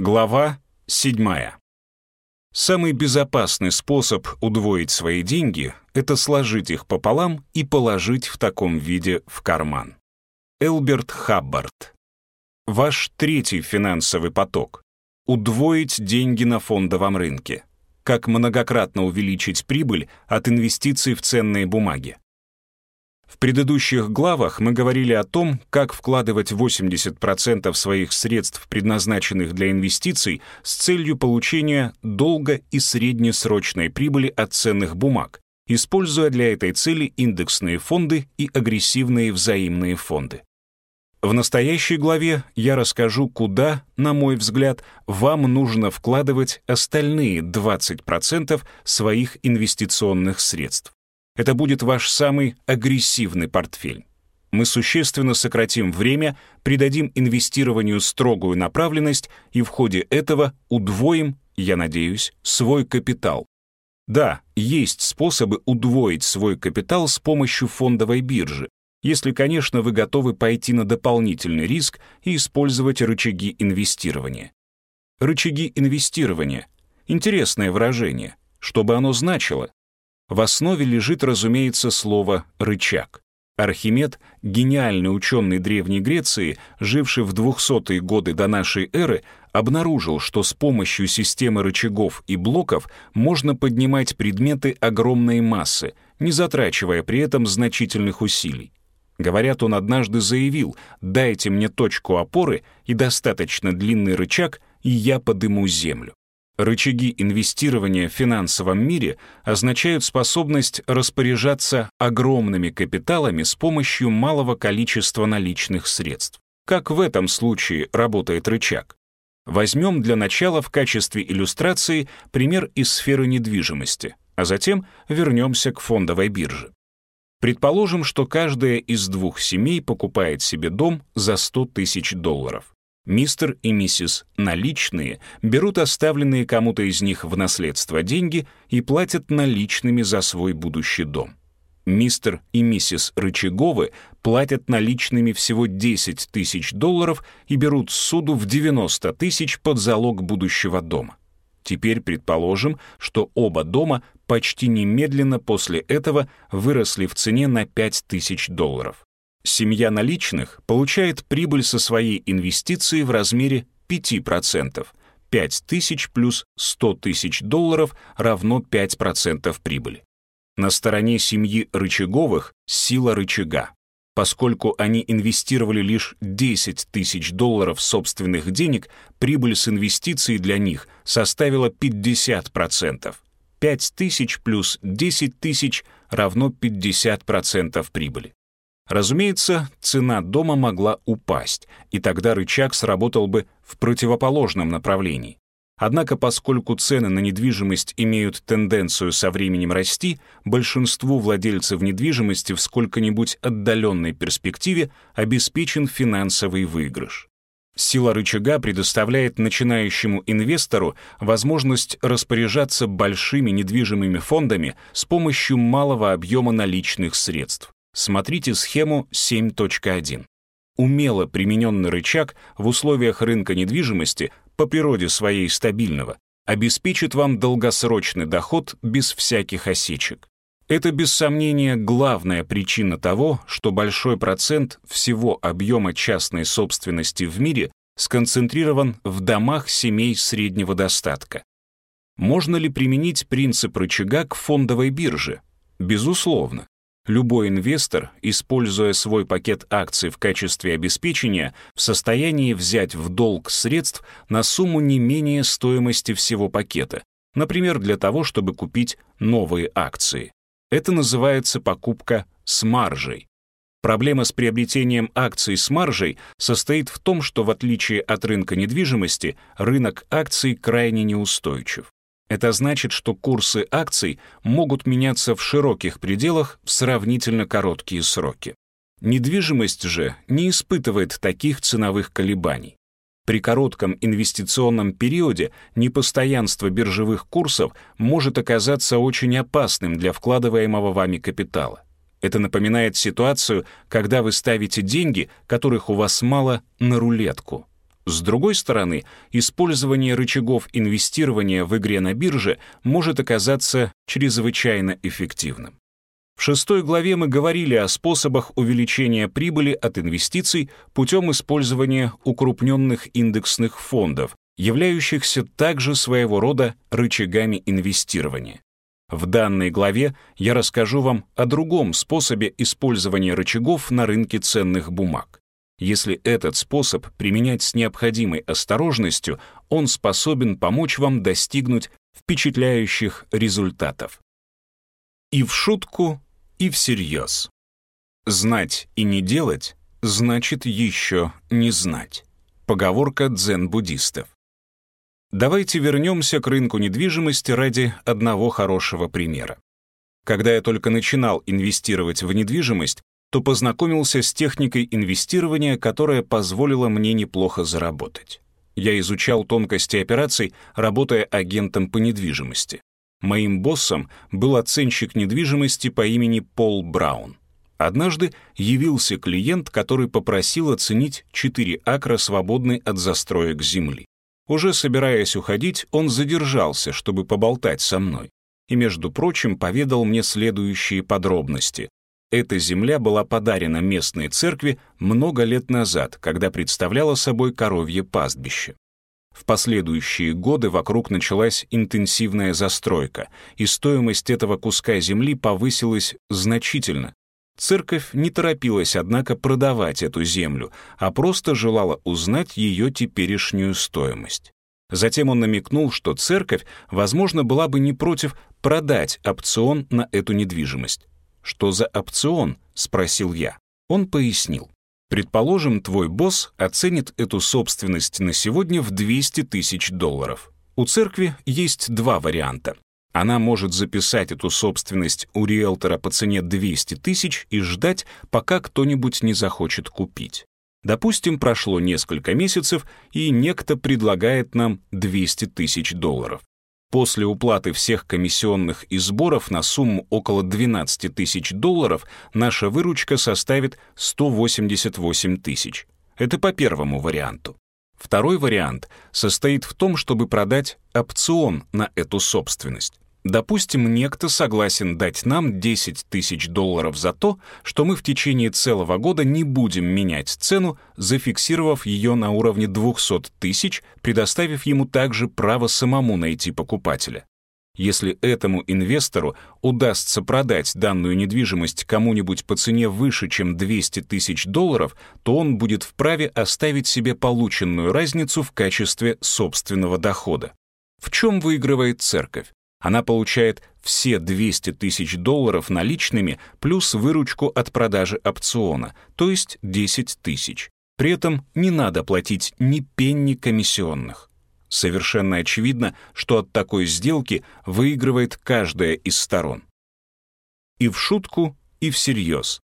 Глава 7. Самый безопасный способ удвоить свои деньги — это сложить их пополам и положить в таком виде в карман. Элберт Хаббард. Ваш третий финансовый поток. Удвоить деньги на фондовом рынке. Как многократно увеличить прибыль от инвестиций в ценные бумаги. В предыдущих главах мы говорили о том, как вкладывать 80% своих средств, предназначенных для инвестиций, с целью получения долго- и среднесрочной прибыли от ценных бумаг, используя для этой цели индексные фонды и агрессивные взаимные фонды. В настоящей главе я расскажу, куда, на мой взгляд, вам нужно вкладывать остальные 20% своих инвестиционных средств. Это будет ваш самый агрессивный портфель. Мы существенно сократим время, придадим инвестированию строгую направленность и в ходе этого удвоим, я надеюсь, свой капитал. Да, есть способы удвоить свой капитал с помощью фондовой биржи, если, конечно, вы готовы пойти на дополнительный риск и использовать рычаги инвестирования. Рычаги инвестирования — интересное выражение. Что бы оно значило? В основе лежит, разумеется, слово «рычаг». Архимед, гениальный ученый Древней Греции, живший в 200-е годы до нашей эры, обнаружил, что с помощью системы рычагов и блоков можно поднимать предметы огромной массы, не затрачивая при этом значительных усилий. Говорят, он однажды заявил «дайте мне точку опоры и достаточно длинный рычаг, и я подыму землю». Рычаги инвестирования в финансовом мире означают способность распоряжаться огромными капиталами с помощью малого количества наличных средств. Как в этом случае работает рычаг? Возьмем для начала в качестве иллюстрации пример из сферы недвижимости, а затем вернемся к фондовой бирже. Предположим, что каждая из двух семей покупает себе дом за 100 тысяч долларов. Мистер и миссис наличные берут оставленные кому-то из них в наследство деньги и платят наличными за свой будущий дом. Мистер и миссис Рычаговы платят наличными всего 10 тысяч долларов и берут суду в 90 тысяч под залог будущего дома. Теперь предположим, что оба дома почти немедленно после этого выросли в цене на 5 тысяч долларов. Семья наличных получает прибыль со своей инвестиции в размере 5%. 5 тысяч плюс 100 тысяч долларов равно 5% прибыли. На стороне семьи Рычаговых сила рычага. Поскольку они инвестировали лишь 10 тысяч долларов собственных денег, прибыль с инвестиций для них составила 50%. 5 тысяч плюс 10 тысяч равно 50% прибыли. Разумеется, цена дома могла упасть, и тогда рычаг сработал бы в противоположном направлении. Однако, поскольку цены на недвижимость имеют тенденцию со временем расти, большинству владельцев недвижимости в сколько-нибудь отдаленной перспективе обеспечен финансовый выигрыш. Сила рычага предоставляет начинающему инвестору возможность распоряжаться большими недвижимыми фондами с помощью малого объема наличных средств. Смотрите схему 7.1. Умело примененный рычаг в условиях рынка недвижимости по природе своей стабильного обеспечит вам долгосрочный доход без всяких осечек. Это, без сомнения, главная причина того, что большой процент всего объема частной собственности в мире сконцентрирован в домах семей среднего достатка. Можно ли применить принцип рычага к фондовой бирже? Безусловно. Любой инвестор, используя свой пакет акций в качестве обеспечения, в состоянии взять в долг средств на сумму не менее стоимости всего пакета, например, для того, чтобы купить новые акции. Это называется покупка с маржей. Проблема с приобретением акций с маржей состоит в том, что в отличие от рынка недвижимости, рынок акций крайне неустойчив. Это значит, что курсы акций могут меняться в широких пределах в сравнительно короткие сроки. Недвижимость же не испытывает таких ценовых колебаний. При коротком инвестиционном периоде непостоянство биржевых курсов может оказаться очень опасным для вкладываемого вами капитала. Это напоминает ситуацию, когда вы ставите деньги, которых у вас мало, на рулетку. С другой стороны, использование рычагов инвестирования в игре на бирже может оказаться чрезвычайно эффективным. В шестой главе мы говорили о способах увеличения прибыли от инвестиций путем использования укрупненных индексных фондов, являющихся также своего рода рычагами инвестирования. В данной главе я расскажу вам о другом способе использования рычагов на рынке ценных бумаг. Если этот способ применять с необходимой осторожностью, он способен помочь вам достигнуть впечатляющих результатов. И в шутку, и всерьез. Знать и не делать значит еще не знать. Поговорка дзен-буддистов. Давайте вернемся к рынку недвижимости ради одного хорошего примера. Когда я только начинал инвестировать в недвижимость, то познакомился с техникой инвестирования, которая позволила мне неплохо заработать. Я изучал тонкости операций, работая агентом по недвижимости. Моим боссом был оценщик недвижимости по имени Пол Браун. Однажды явился клиент, который попросил оценить 4 акра свободной от застроек земли. Уже собираясь уходить, он задержался, чтобы поболтать со мной. И, между прочим, поведал мне следующие подробности. Эта земля была подарена местной церкви много лет назад, когда представляла собой коровье пастбище. В последующие годы вокруг началась интенсивная застройка, и стоимость этого куска земли повысилась значительно, Церковь не торопилась, однако, продавать эту землю, а просто желала узнать ее теперешнюю стоимость. Затем он намекнул, что церковь, возможно, была бы не против продать опцион на эту недвижимость. «Что за опцион?» — спросил я. Он пояснил. «Предположим, твой босс оценит эту собственность на сегодня в 200 тысяч долларов. У церкви есть два варианта. Она может записать эту собственность у риэлтора по цене 200 тысяч и ждать, пока кто-нибудь не захочет купить. Допустим, прошло несколько месяцев, и некто предлагает нам 200 тысяч долларов. После уплаты всех комиссионных и сборов на сумму около 12 тысяч долларов наша выручка составит 188 тысяч. Это по первому варианту. Второй вариант состоит в том, чтобы продать опцион на эту собственность. Допустим, некто согласен дать нам 10 тысяч долларов за то, что мы в течение целого года не будем менять цену, зафиксировав ее на уровне 200 тысяч, предоставив ему также право самому найти покупателя. Если этому инвестору удастся продать данную недвижимость кому-нибудь по цене выше, чем 200 тысяч долларов, то он будет вправе оставить себе полученную разницу в качестве собственного дохода. В чем выигрывает церковь? Она получает все 200 тысяч долларов наличными плюс выручку от продажи опциона, то есть 10 тысяч. При этом не надо платить ни пенни комиссионных. Совершенно очевидно, что от такой сделки выигрывает каждая из сторон. И в шутку, и всерьез.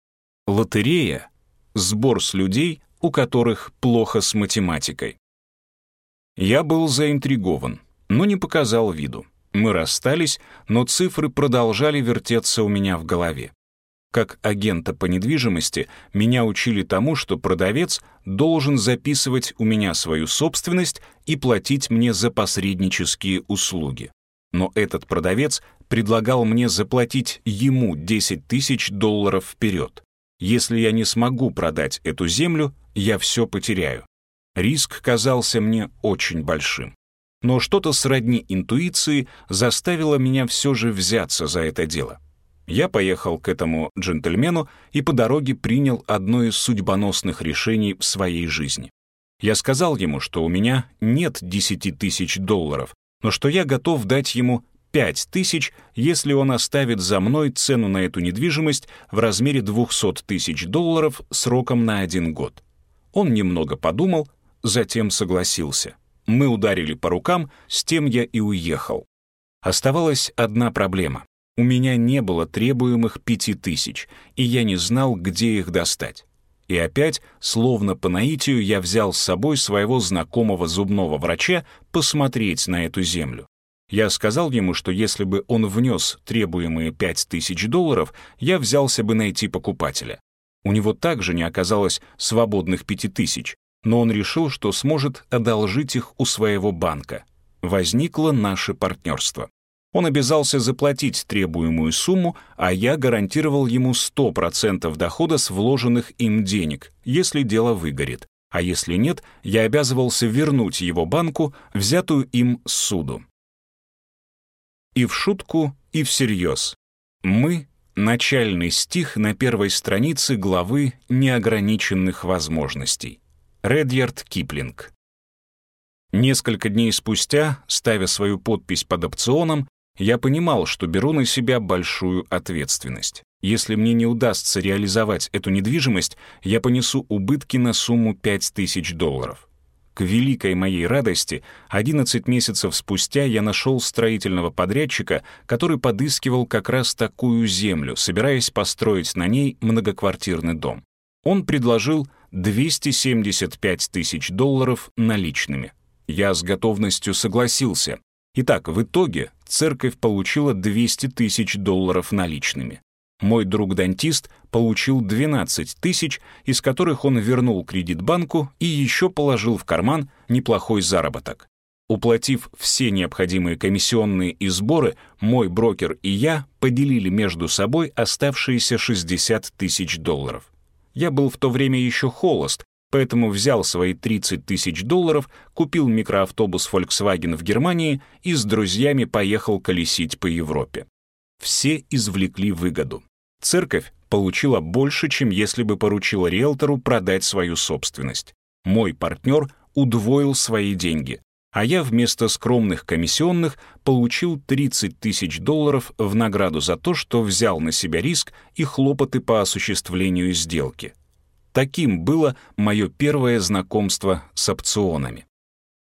Лотерея — сбор с людей, у которых плохо с математикой. Я был заинтригован, но не показал виду. Мы расстались, но цифры продолжали вертеться у меня в голове. Как агента по недвижимости меня учили тому, что продавец должен записывать у меня свою собственность и платить мне за посреднические услуги. Но этот продавец предлагал мне заплатить ему 10 тысяч долларов вперед. Если я не смогу продать эту землю, я все потеряю. Риск казался мне очень большим. Но что-то сродни интуиции заставило меня все же взяться за это дело. Я поехал к этому джентльмену и по дороге принял одно из судьбоносных решений в своей жизни. Я сказал ему, что у меня нет 10 тысяч долларов, но что я готов дать ему 5 тысяч, если он оставит за мной цену на эту недвижимость в размере 200 тысяч долларов сроком на один год. Он немного подумал, затем согласился. Мы ударили по рукам, с тем я и уехал. Оставалась одна проблема. У меня не было требуемых пяти тысяч, и я не знал, где их достать. И опять, словно по наитию, я взял с собой своего знакомого зубного врача посмотреть на эту землю. Я сказал ему, что если бы он внес требуемые пять тысяч долларов, я взялся бы найти покупателя. У него также не оказалось свободных пяти тысяч, но он решил, что сможет одолжить их у своего банка. Возникло наше партнерство. Он обязался заплатить требуемую сумму, а я гарантировал ему 100% дохода с вложенных им денег, если дело выгорит. А если нет, я обязывался вернуть его банку, взятую им суду. И в шутку, и всерьез. Мы — начальный стих на первой странице главы неограниченных возможностей. Редьярд Киплинг. Несколько дней спустя, ставя свою подпись под опционом, я понимал, что беру на себя большую ответственность. Если мне не удастся реализовать эту недвижимость, я понесу убытки на сумму 5000 долларов. К великой моей радости, 11 месяцев спустя я нашел строительного подрядчика, который подыскивал как раз такую землю, собираясь построить на ней многоквартирный дом. Он предложил 275 тысяч долларов наличными. Я с готовностью согласился. Итак, в итоге церковь получила 200 тысяч долларов наличными. Мой друг-дантист получил 12 тысяч, из которых он вернул кредит банку и еще положил в карман неплохой заработок. Уплатив все необходимые комиссионные и сборы, мой брокер и я поделили между собой оставшиеся 60 тысяч долларов. Я был в то время еще холост, поэтому взял свои 30 тысяч долларов, купил микроавтобус Volkswagen в Германии и с друзьями поехал колесить по Европе. Все извлекли выгоду. Церковь получила больше, чем если бы поручила риэлтору продать свою собственность. Мой партнер удвоил свои деньги, а я вместо скромных комиссионных получил 30 тысяч долларов в награду за то, что взял на себя риск и хлопоты по осуществлению сделки. Таким было мое первое знакомство с опционами.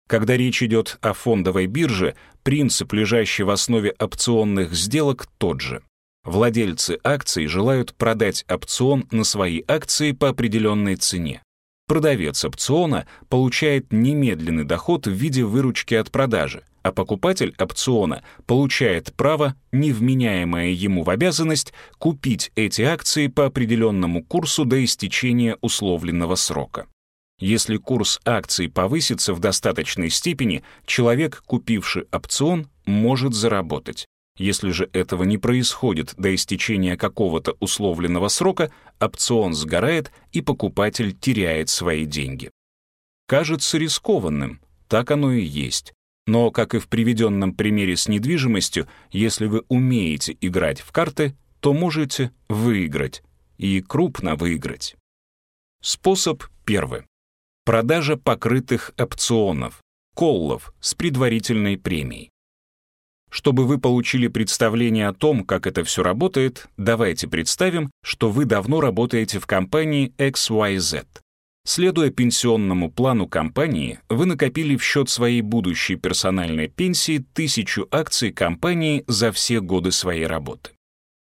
Когда речь идет о фондовой бирже, принцип, лежащий в основе опционных сделок, тот же. Владельцы акций желают продать опцион на свои акции по определенной цене. Продавец опциона получает немедленный доход в виде выручки от продажи, а покупатель опциона получает право, невменяемое ему в обязанность, купить эти акции по определенному курсу до истечения условленного срока. Если курс акций повысится в достаточной степени, человек, купивший опцион, может заработать. Если же этого не происходит до истечения какого-то условленного срока, опцион сгорает и покупатель теряет свои деньги. Кажется рискованным, так оно и есть. Но, как и в приведенном примере с недвижимостью, если вы умеете играть в карты, то можете выиграть. И крупно выиграть. Способ первый. Продажа покрытых опционов, коллов с предварительной премией. Чтобы вы получили представление о том, как это все работает, давайте представим, что вы давно работаете в компании XYZ. Следуя пенсионному плану компании, вы накопили в счет своей будущей персональной пенсии тысячу акций компании за все годы своей работы.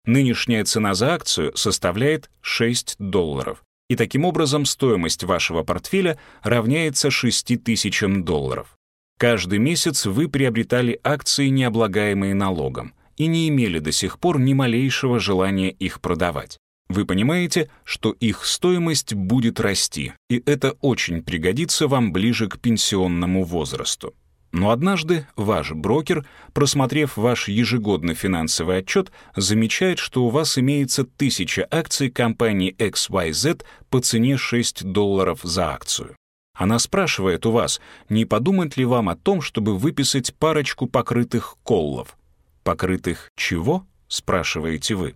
Нынешняя цена за акцию составляет 6 долларов и таким образом стоимость вашего портфеля равняется 6 тысячам долларов. Каждый месяц вы приобретали акции, не облагаемые налогом, и не имели до сих пор ни малейшего желания их продавать. Вы понимаете, что их стоимость будет расти, и это очень пригодится вам ближе к пенсионному возрасту. Но однажды ваш брокер, просмотрев ваш ежегодный финансовый отчет, замечает, что у вас имеется тысяча акций компании XYZ по цене 6 долларов за акцию. Она спрашивает у вас, не подумать ли вам о том, чтобы выписать парочку покрытых коллов. «Покрытых чего?» — спрашиваете вы.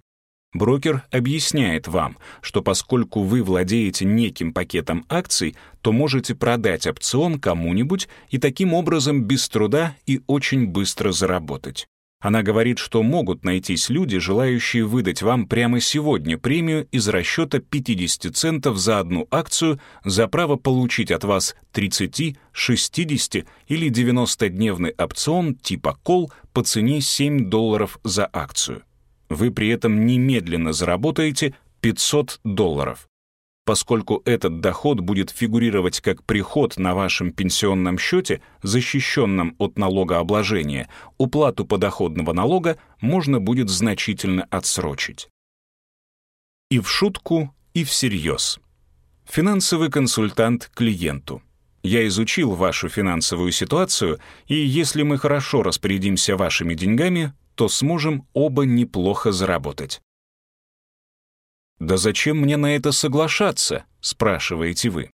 Брокер объясняет вам, что поскольку вы владеете неким пакетом акций, то можете продать опцион кому-нибудь и таким образом без труда и очень быстро заработать. Она говорит, что могут найтись люди, желающие выдать вам прямо сегодня премию из расчета 50 центов за одну акцию за право получить от вас 30, 60 или 90-дневный опцион типа кол по цене 7 долларов за акцию вы при этом немедленно заработаете 500 долларов. Поскольку этот доход будет фигурировать как приход на вашем пенсионном счете, защищенном от налогообложения, уплату подоходного налога можно будет значительно отсрочить. И в шутку, и всерьез. Финансовый консультант клиенту. Я изучил вашу финансовую ситуацию, и если мы хорошо распорядимся вашими деньгами, то сможем оба неплохо заработать. «Да зачем мне на это соглашаться?» — спрашиваете вы.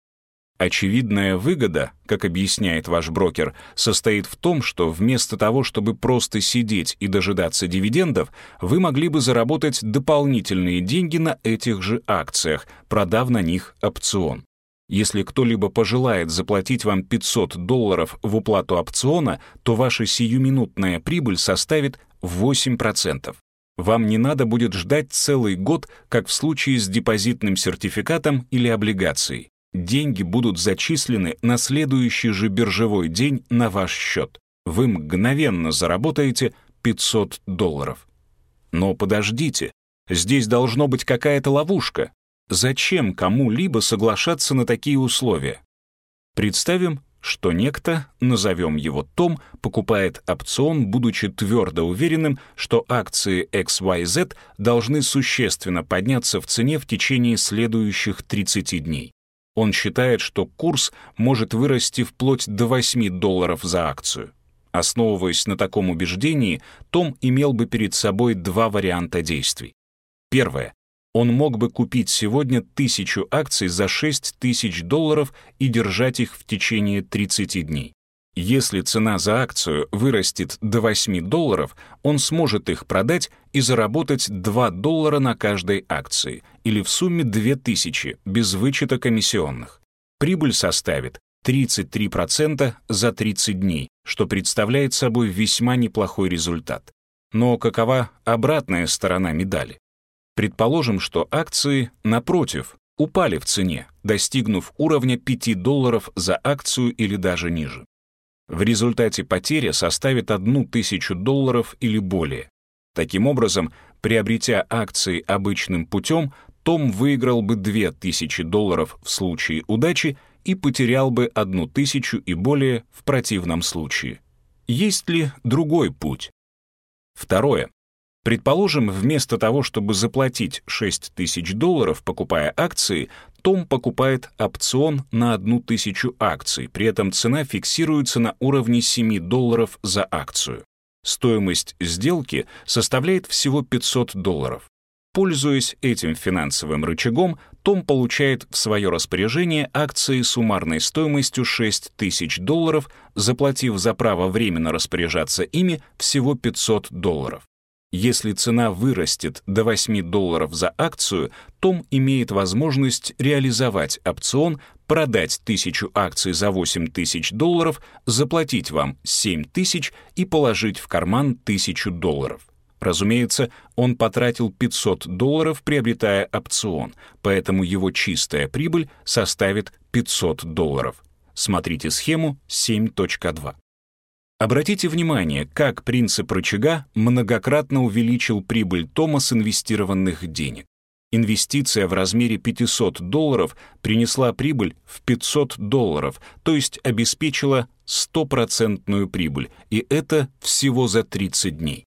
Очевидная выгода, как объясняет ваш брокер, состоит в том, что вместо того, чтобы просто сидеть и дожидаться дивидендов, вы могли бы заработать дополнительные деньги на этих же акциях, продав на них опцион. Если кто-либо пожелает заплатить вам 500 долларов в уплату опциона, то ваша сиюминутная прибыль составит 8%. Вам не надо будет ждать целый год, как в случае с депозитным сертификатом или облигацией деньги будут зачислены на следующий же биржевой день на ваш счет. Вы мгновенно заработаете 500 долларов. Но подождите, здесь должно быть какая-то ловушка. Зачем кому-либо соглашаться на такие условия? Представим, что некто, назовем его Том, покупает опцион, будучи твердо уверенным, что акции XYZ должны существенно подняться в цене в течение следующих 30 дней. Он считает, что курс может вырасти вплоть до 8 долларов за акцию. Основываясь на таком убеждении, Том имел бы перед собой два варианта действий. Первое. Он мог бы купить сегодня тысячу акций за 6 тысяч долларов и держать их в течение 30 дней. Если цена за акцию вырастет до 8 долларов, он сможет их продать и заработать 2 доллара на каждой акции, или в сумме 2000 без вычета комиссионных. Прибыль составит 33% за 30 дней, что представляет собой весьма неплохой результат. Но какова обратная сторона медали? Предположим, что акции, напротив, упали в цене, достигнув уровня 5 долларов за акцию или даже ниже. В результате потеря составит одну тысячу долларов или более. Таким образом, приобретя акции обычным путем, Том выиграл бы 2000 долларов в случае удачи и потерял бы одну тысячу и более в противном случае. Есть ли другой путь? Второе. Предположим, вместо того, чтобы заплатить 6 тысяч долларов, покупая акции, том покупает опцион на одну тысячу акций, при этом цена фиксируется на уровне 7 долларов за акцию. Стоимость сделки составляет всего 500 долларов. Пользуясь этим финансовым рычагом, Том получает в свое распоряжение акции суммарной стоимостью 6 тысяч долларов, заплатив за право временно распоряжаться ими всего 500 долларов. Если цена вырастет до 8 долларов за акцию, Том имеет возможность реализовать опцион, продать тысячу акций за 8 тысяч долларов, заплатить вам 7 тысяч и положить в карман тысячу долларов. Разумеется, он потратил 500 долларов, приобретая опцион, поэтому его чистая прибыль составит 500 долларов. Смотрите схему 7.2. Обратите внимание, как принцип рычага многократно увеличил прибыль Тома с инвестированных денег. Инвестиция в размере 500 долларов принесла прибыль в 500 долларов, то есть обеспечила стопроцентную прибыль, и это всего за 30 дней.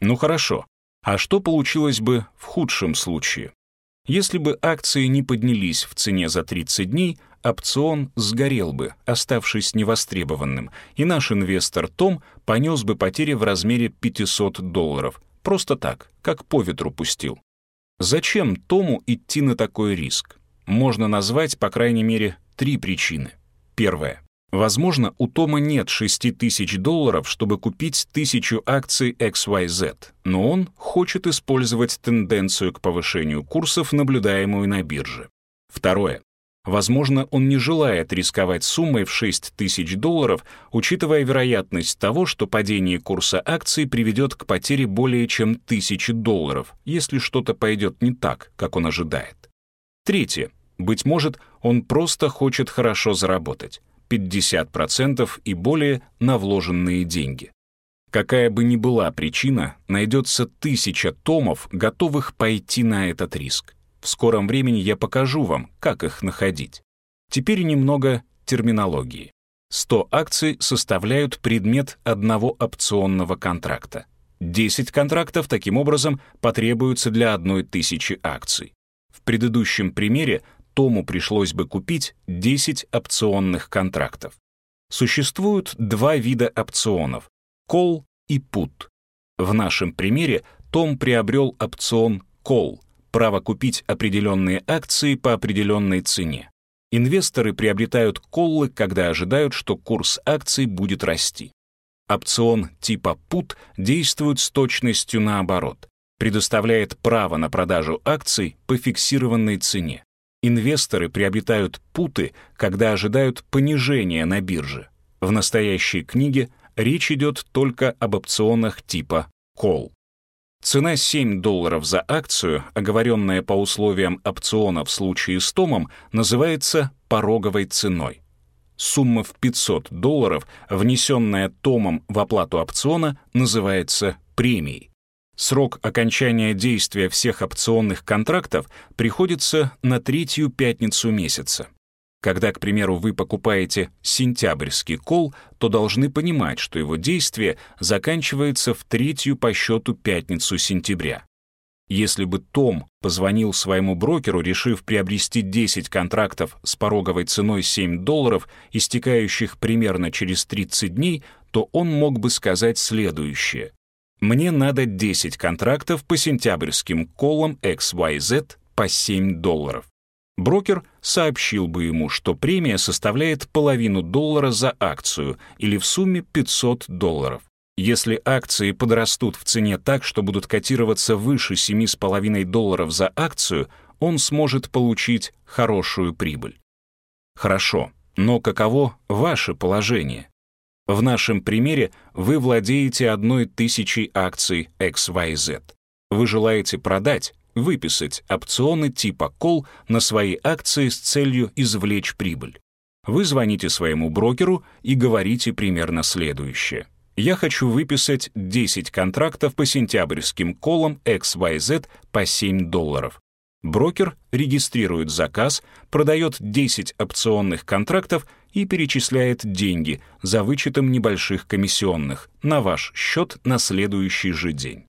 Ну хорошо, а что получилось бы в худшем случае? Если бы акции не поднялись в цене за 30 дней, опцион сгорел бы, оставшись невостребованным, и наш инвестор Том понес бы потери в размере 500 долларов, просто так, как по ветру пустил. Зачем Тому идти на такой риск? Можно назвать, по крайней мере, три причины. Первое. Возможно, у Тома нет 6 тысяч долларов, чтобы купить тысячу акций XYZ, но он хочет использовать тенденцию к повышению курсов, наблюдаемую на бирже. Второе. Возможно, он не желает рисковать суммой в 6 тысяч долларов, учитывая вероятность того, что падение курса акций приведет к потере более чем тысячи долларов, если что-то пойдет не так, как он ожидает. Третье. Быть может, он просто хочет хорошо заработать. 50% и более на вложенные деньги. Какая бы ни была причина, найдется тысяча томов, готовых пойти на этот риск. В скором времени я покажу вам, как их находить. Теперь немного терминологии. 100 акций составляют предмет одного опционного контракта. 10 контрактов таким образом потребуются для одной тысячи акций. В предыдущем примере Тому пришлось бы купить 10 опционных контрактов. Существуют два вида опционов — call и put. В нашем примере Том приобрел опцион call, право купить определенные акции по определенной цене. Инвесторы приобретают коллы, когда ожидают, что курс акций будет расти. Опцион типа put действует с точностью наоборот, предоставляет право на продажу акций по фиксированной цене. Инвесторы приобретают путы, когда ожидают понижения на бирже. В настоящей книге речь идет только об опционах типа call. Цена 7 долларов за акцию, оговоренная по условиям опциона в случае с Томом, называется пороговой ценой. Сумма в 500 долларов, внесенная Томом в оплату опциона, называется премией. Срок окончания действия всех опционных контрактов приходится на третью пятницу месяца. Когда, к примеру, вы покупаете сентябрьский кол, то должны понимать, что его действие заканчивается в третью по счету пятницу сентября. Если бы Том позвонил своему брокеру, решив приобрести 10 контрактов с пороговой ценой 7 долларов, истекающих примерно через 30 дней, то он мог бы сказать следующее. «Мне надо 10 контрактов по сентябрьским колам XYZ по 7 долларов». Брокер сообщил бы ему, что премия составляет половину доллара за акцию или в сумме 500 долларов. Если акции подрастут в цене так, что будут котироваться выше 7,5 долларов за акцию, он сможет получить хорошую прибыль. Хорошо, но каково ваше положение? В нашем примере вы владеете одной тысячей акций XYZ. Вы желаете продать, выписать опционы типа call на свои акции с целью извлечь прибыль. Вы звоните своему брокеру и говорите примерно следующее я хочу выписать 10 контрактов по сентябрьским колам XYZ по 7 долларов. Брокер регистрирует заказ, продает 10 опционных контрактов и перечисляет деньги за вычетом небольших комиссионных на ваш счет на следующий же день.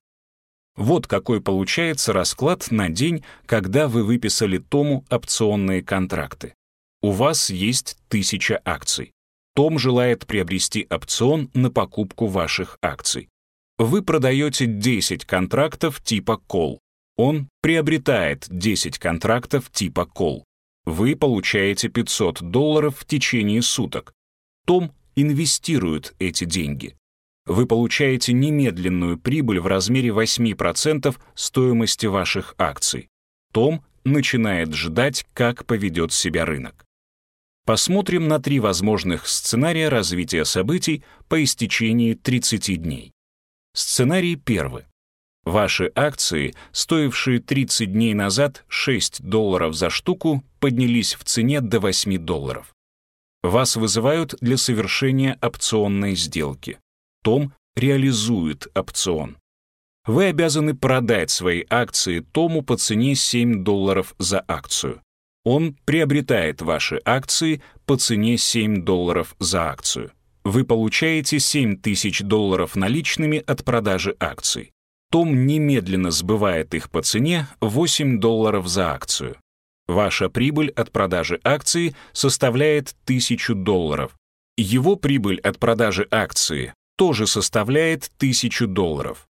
Вот какой получается расклад на день, когда вы выписали Тому опционные контракты. У вас есть 1000 акций. Том желает приобрести опцион на покупку ваших акций. Вы продаете 10 контрактов типа call. Он приобретает 10 контрактов типа call. Вы получаете 500 долларов в течение суток. Том инвестирует эти деньги. Вы получаете немедленную прибыль в размере 8% стоимости ваших акций. Том начинает ждать, как поведет себя рынок. Посмотрим на три возможных сценария развития событий по истечении 30 дней. Сценарий первый. Ваши акции, стоившие 30 дней назад 6 долларов за штуку, поднялись в цене до 8 долларов. Вас вызывают для совершения опционной сделки. Том реализует опцион. Вы обязаны продать свои акции Тому по цене 7 долларов за акцию он приобретает ваши акции по цене 7 долларов за акцию. Вы получаете 7 тысяч долларов наличными от продажи акций. Том немедленно сбывает их по цене 8 долларов за акцию. Ваша прибыль от продажи акции составляет 1000 долларов. Его прибыль от продажи акции тоже составляет 1000 долларов.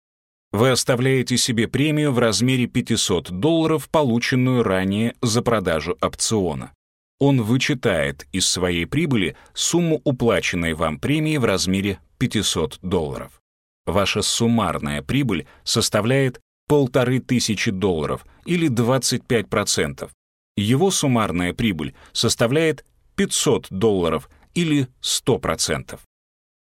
Вы оставляете себе премию в размере 500 долларов, полученную ранее за продажу опциона. Он вычитает из своей прибыли сумму уплаченной вам премии в размере 500 долларов. Ваша суммарная прибыль составляет полторы тысячи долларов или 25%. Его суммарная прибыль составляет 500 долларов или 100%.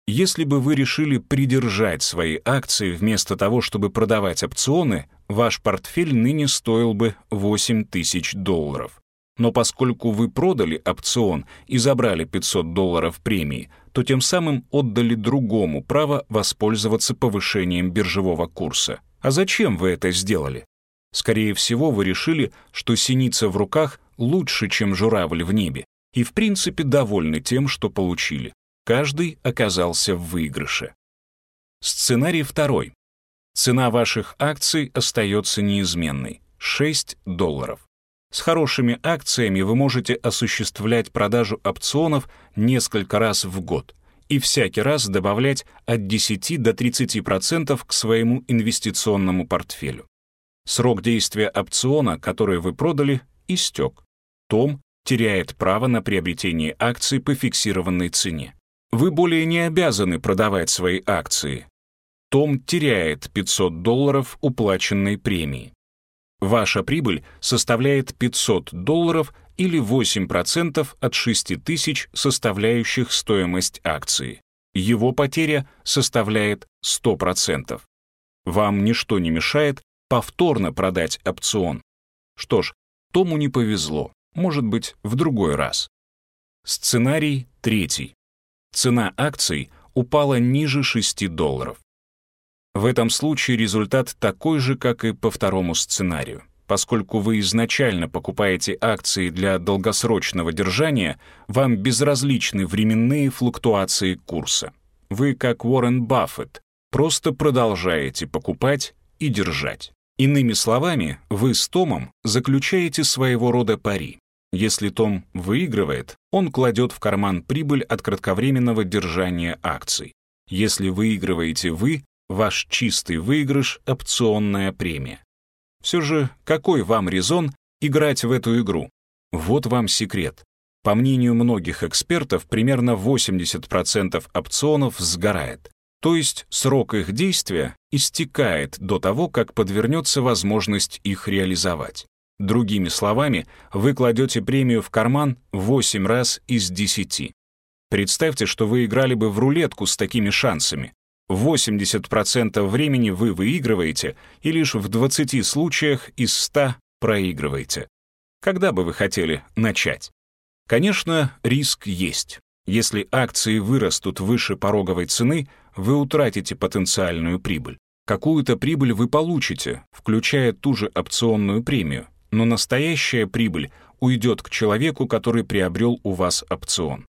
Если бы вы решили придержать свои акции вместо того, чтобы продавать опционы, ваш портфель ныне стоил бы 8 тысяч долларов. Но поскольку вы продали опцион и забрали 500 долларов премии, то тем самым отдали другому право воспользоваться повышением биржевого курса. А зачем вы это сделали? Скорее всего, вы решили, что синица в руках лучше, чем журавль в небе, и в принципе довольны тем, что получили. Каждый оказался в выигрыше. Сценарий второй. Цена ваших акций остается неизменной — 6 долларов. С хорошими акциями вы можете осуществлять продажу опционов несколько раз в год и всякий раз добавлять от 10 до 30% к своему инвестиционному портфелю. Срок действия опциона, который вы продали, истек. Том теряет право на приобретение акций по фиксированной цене. Вы более не обязаны продавать свои акции. Том теряет 500 долларов уплаченной премии. Ваша прибыль составляет 500 долларов или 8% от 6 тысяч, составляющих стоимость акции. Его потеря составляет 100%. Вам ничто не мешает повторно продать опцион. Что ж, Тому не повезло, может быть, в другой раз. Сценарий третий. Цена акций упала ниже 6 долларов. В этом случае результат такой же, как и по второму сценарию. Поскольку вы изначально покупаете акции для долгосрочного держания, вам безразличны временные флуктуации курса. Вы, как Уоррен Баффет, просто продолжаете покупать и держать. Иными словами, вы с Томом заключаете своего рода пари. Если Том выигрывает, он кладет в карман прибыль от кратковременного держания акций. Если выигрываете вы, ваш чистый выигрыш — опционная премия. Все же, какой вам резон играть в эту игру? Вот вам секрет. По мнению многих экспертов, примерно 80% опционов сгорает. То есть срок их действия истекает до того, как подвернется возможность их реализовать. Другими словами, вы кладете премию в карман 8 раз из 10. Представьте, что вы играли бы в рулетку с такими шансами. 80% времени вы выигрываете, и лишь в 20 случаях из 100 проигрываете. Когда бы вы хотели начать? Конечно, риск есть. Если акции вырастут выше пороговой цены, вы утратите потенциальную прибыль. Какую-то прибыль вы получите, включая ту же опционную премию, но настоящая прибыль уйдет к человеку, который приобрел у вас опцион.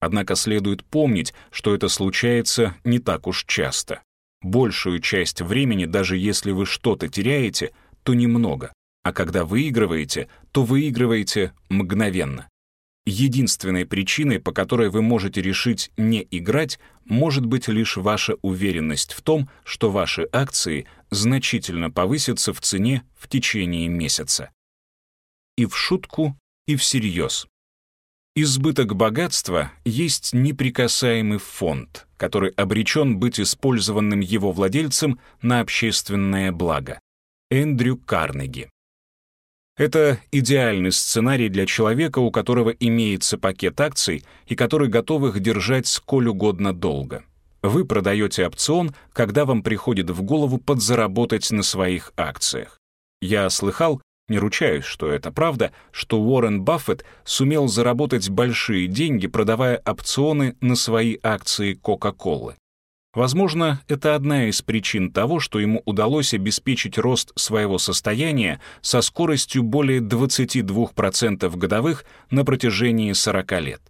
Однако следует помнить, что это случается не так уж часто. Большую часть времени, даже если вы что-то теряете, то немного, а когда выигрываете, то выигрываете мгновенно. Единственной причиной, по которой вы можете решить не играть, может быть лишь ваша уверенность в том, что ваши акции значительно повысятся в цене в течение месяца. И в шутку, и всерьез. Избыток богатства есть неприкасаемый фонд, который обречен быть использованным его владельцем на общественное благо. Эндрю Карнеги это идеальный сценарий для человека, у которого имеется пакет акций и который готов их держать сколь угодно долго. Вы продаете опцион, когда вам приходит в голову подзаработать на своих акциях. Я слыхал, не ручаюсь, что это правда, что Уоррен Баффет сумел заработать большие деньги, продавая опционы на свои акции Кока-Колы. Возможно, это одна из причин того, что ему удалось обеспечить рост своего состояния со скоростью более 22% годовых на протяжении 40 лет.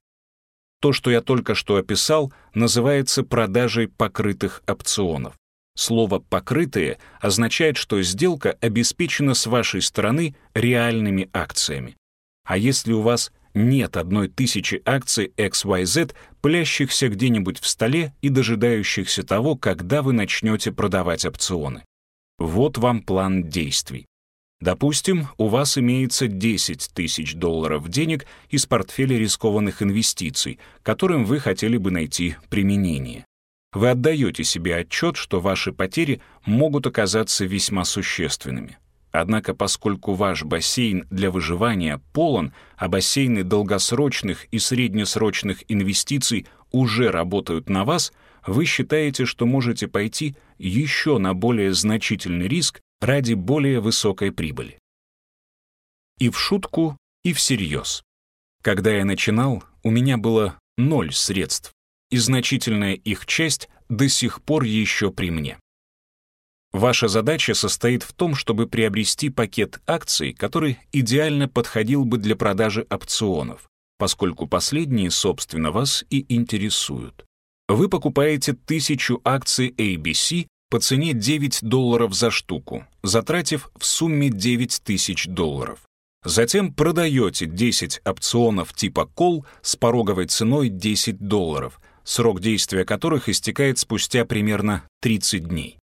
То, что я только что описал, называется продажей покрытых опционов. Слово «покрытые» означает, что сделка обеспечена с вашей стороны реальными акциями. А если у вас нет одной тысячи акций XYZ, пылящихся где-нибудь в столе и дожидающихся того, когда вы начнете продавать опционы. Вот вам план действий. Допустим, у вас имеется 10 тысяч долларов денег из портфеля рискованных инвестиций, которым вы хотели бы найти применение. Вы отдаете себе отчет, что ваши потери могут оказаться весьма существенными. Однако, поскольку ваш бассейн для выживания полон, а бассейны долгосрочных и среднесрочных инвестиций уже работают на вас, вы считаете, что можете пойти еще на более значительный риск ради более высокой прибыли. И в шутку, и всерьез. Когда я начинал, у меня было ноль средств, и значительная их часть до сих пор еще при мне. Ваша задача состоит в том, чтобы приобрести пакет акций, который идеально подходил бы для продажи опционов, поскольку последние, собственно, вас и интересуют. Вы покупаете тысячу акций ABC по цене 9 долларов за штуку, затратив в сумме 9 тысяч долларов. Затем продаете 10 опционов типа call с пороговой ценой 10 долларов, срок действия которых истекает спустя примерно 30 дней.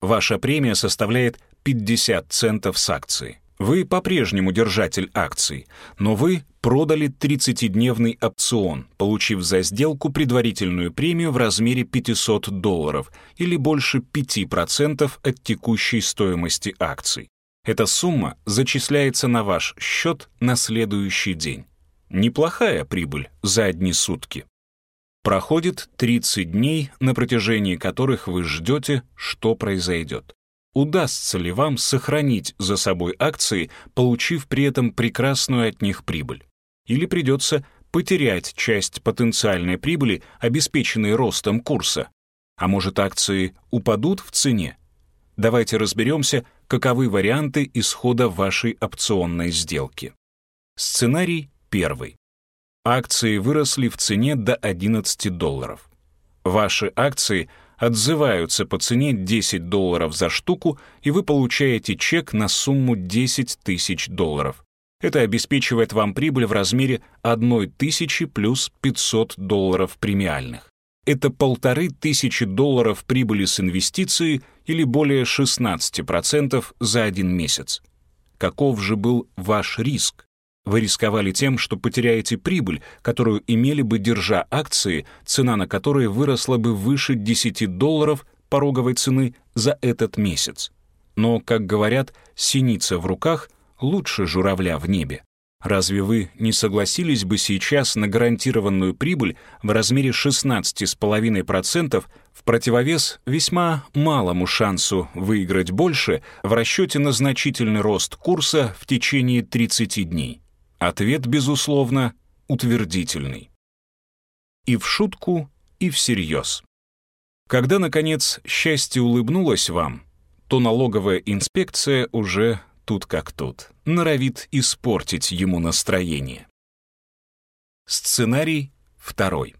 Ваша премия составляет 50 центов с акции. Вы по-прежнему держатель акций, но вы продали 30-дневный опцион, получив за сделку предварительную премию в размере 500 долларов или больше 5% от текущей стоимости акций. Эта сумма зачисляется на ваш счет на следующий день. Неплохая прибыль за одни сутки. Проходит 30 дней, на протяжении которых вы ждете, что произойдет удастся ли вам сохранить за собой акции, получив при этом прекрасную от них прибыль. Или придется потерять часть потенциальной прибыли, обеспеченной ростом курса. А может, акции упадут в цене? Давайте разберемся, каковы варианты исхода вашей опционной сделки. Сценарий первый. Акции выросли в цене до 11 долларов. Ваши акции — отзываются по цене 10 долларов за штуку, и вы получаете чек на сумму 10 тысяч долларов. Это обеспечивает вам прибыль в размере 1 тысячи плюс 500 долларов премиальных. Это полторы тысячи долларов прибыли с инвестиции или более 16% за один месяц. Каков же был ваш риск? Вы рисковали тем, что потеряете прибыль, которую имели бы, держа акции, цена на которые выросла бы выше 10 долларов пороговой цены за этот месяц. Но, как говорят, синица в руках лучше журавля в небе. Разве вы не согласились бы сейчас на гарантированную прибыль в размере 16,5% в противовес весьма малому шансу выиграть больше в расчете на значительный рост курса в течение 30 дней? Ответ, безусловно, утвердительный. И в шутку, и всерьез. Когда, наконец, счастье улыбнулось вам, то налоговая инспекция уже тут как тут, норовит испортить ему настроение. Сценарий второй.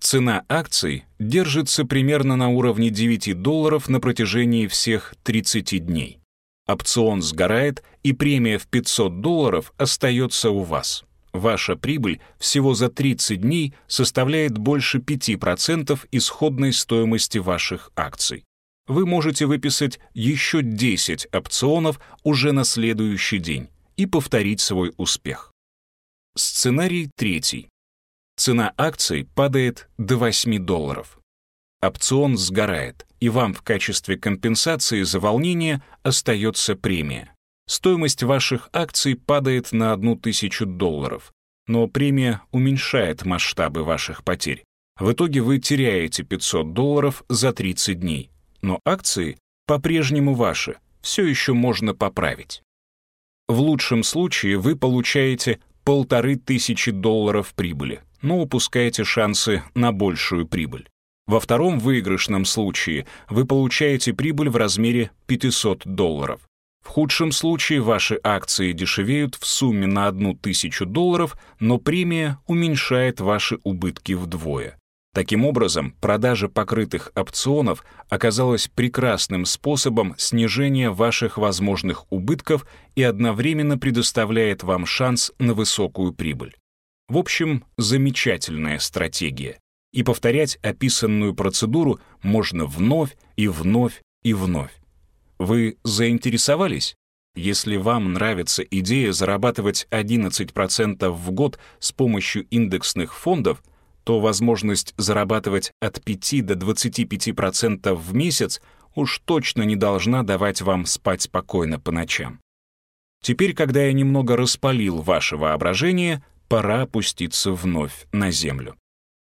Цена акций держится примерно на уровне 9 долларов на протяжении всех 30 дней опцион сгорает, и премия в 500 долларов остается у вас. Ваша прибыль всего за 30 дней составляет больше 5% исходной стоимости ваших акций. Вы можете выписать еще 10 опционов уже на следующий день и повторить свой успех. Сценарий третий. Цена акций падает до 8 долларов. Опцион сгорает и вам в качестве компенсации за волнение остается премия. Стоимость ваших акций падает на одну тысячу долларов, но премия уменьшает масштабы ваших потерь. В итоге вы теряете 500 долларов за 30 дней, но акции по-прежнему ваши, все еще можно поправить. В лучшем случае вы получаете полторы тысячи долларов прибыли, но упускаете шансы на большую прибыль. Во втором выигрышном случае вы получаете прибыль в размере 500 долларов. В худшем случае ваши акции дешевеют в сумме на 1000 долларов, но премия уменьшает ваши убытки вдвое. Таким образом, продажа покрытых опционов оказалась прекрасным способом снижения ваших возможных убытков и одновременно предоставляет вам шанс на высокую прибыль. В общем, замечательная стратегия и повторять описанную процедуру можно вновь и вновь и вновь. Вы заинтересовались? Если вам нравится идея зарабатывать 11% в год с помощью индексных фондов, то возможность зарабатывать от 5 до 25% в месяц уж точно не должна давать вам спать спокойно по ночам. Теперь, когда я немного распалил ваше воображение, пора опуститься вновь на землю.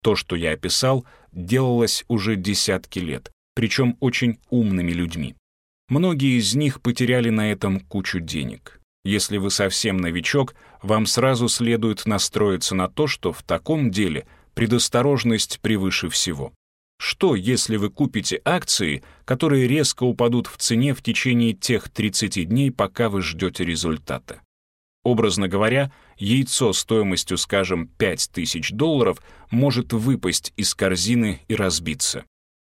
То, что я описал, делалось уже десятки лет, причем очень умными людьми. Многие из них потеряли на этом кучу денег. Если вы совсем новичок, вам сразу следует настроиться на то, что в таком деле предосторожность превыше всего. Что, если вы купите акции, которые резко упадут в цене в течение тех 30 дней, пока вы ждете результата? Образно говоря, яйцо стоимостью, скажем, 5000 долларов может выпасть из корзины и разбиться.